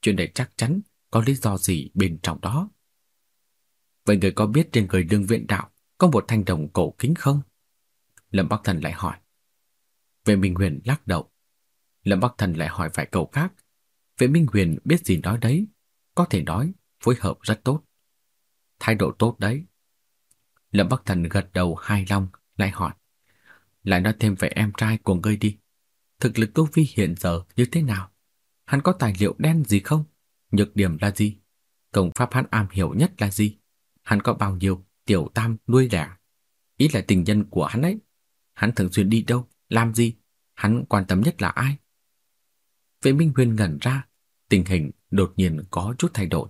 Chuyện này chắc chắn có lý do gì bên trong đó. Vậy người có biết trên người đương viện đạo có một thanh đồng cổ kính không? Lâm Bắc Thần lại hỏi. Vệ Minh Huyền lắc đầu. Lâm Bắc Thần lại hỏi vài câu khác. Vệ Minh Huyền biết gì nói đấy. Có thể nói phối hợp rất tốt. Thái độ tốt đấy. Lâm Bắc Thần gật đầu hài lòng, lại hỏi. Lại nói thêm về em trai của ngươi đi. Thực lực tu vi hiện giờ như thế nào? Hắn có tài liệu đen gì không? Nhược điểm là gì? Công pháp hắn am hiểu nhất là gì? Hắn có bao nhiêu tiểu tam nuôi đẻ? Ý là tình nhân của hắn ấy. Hắn thường xuyên đi đâu? Làm gì? Hắn quan tâm nhất là ai? Vệ Minh Huyền ngẩn ra, tình hình đột nhiên có chút thay đổi.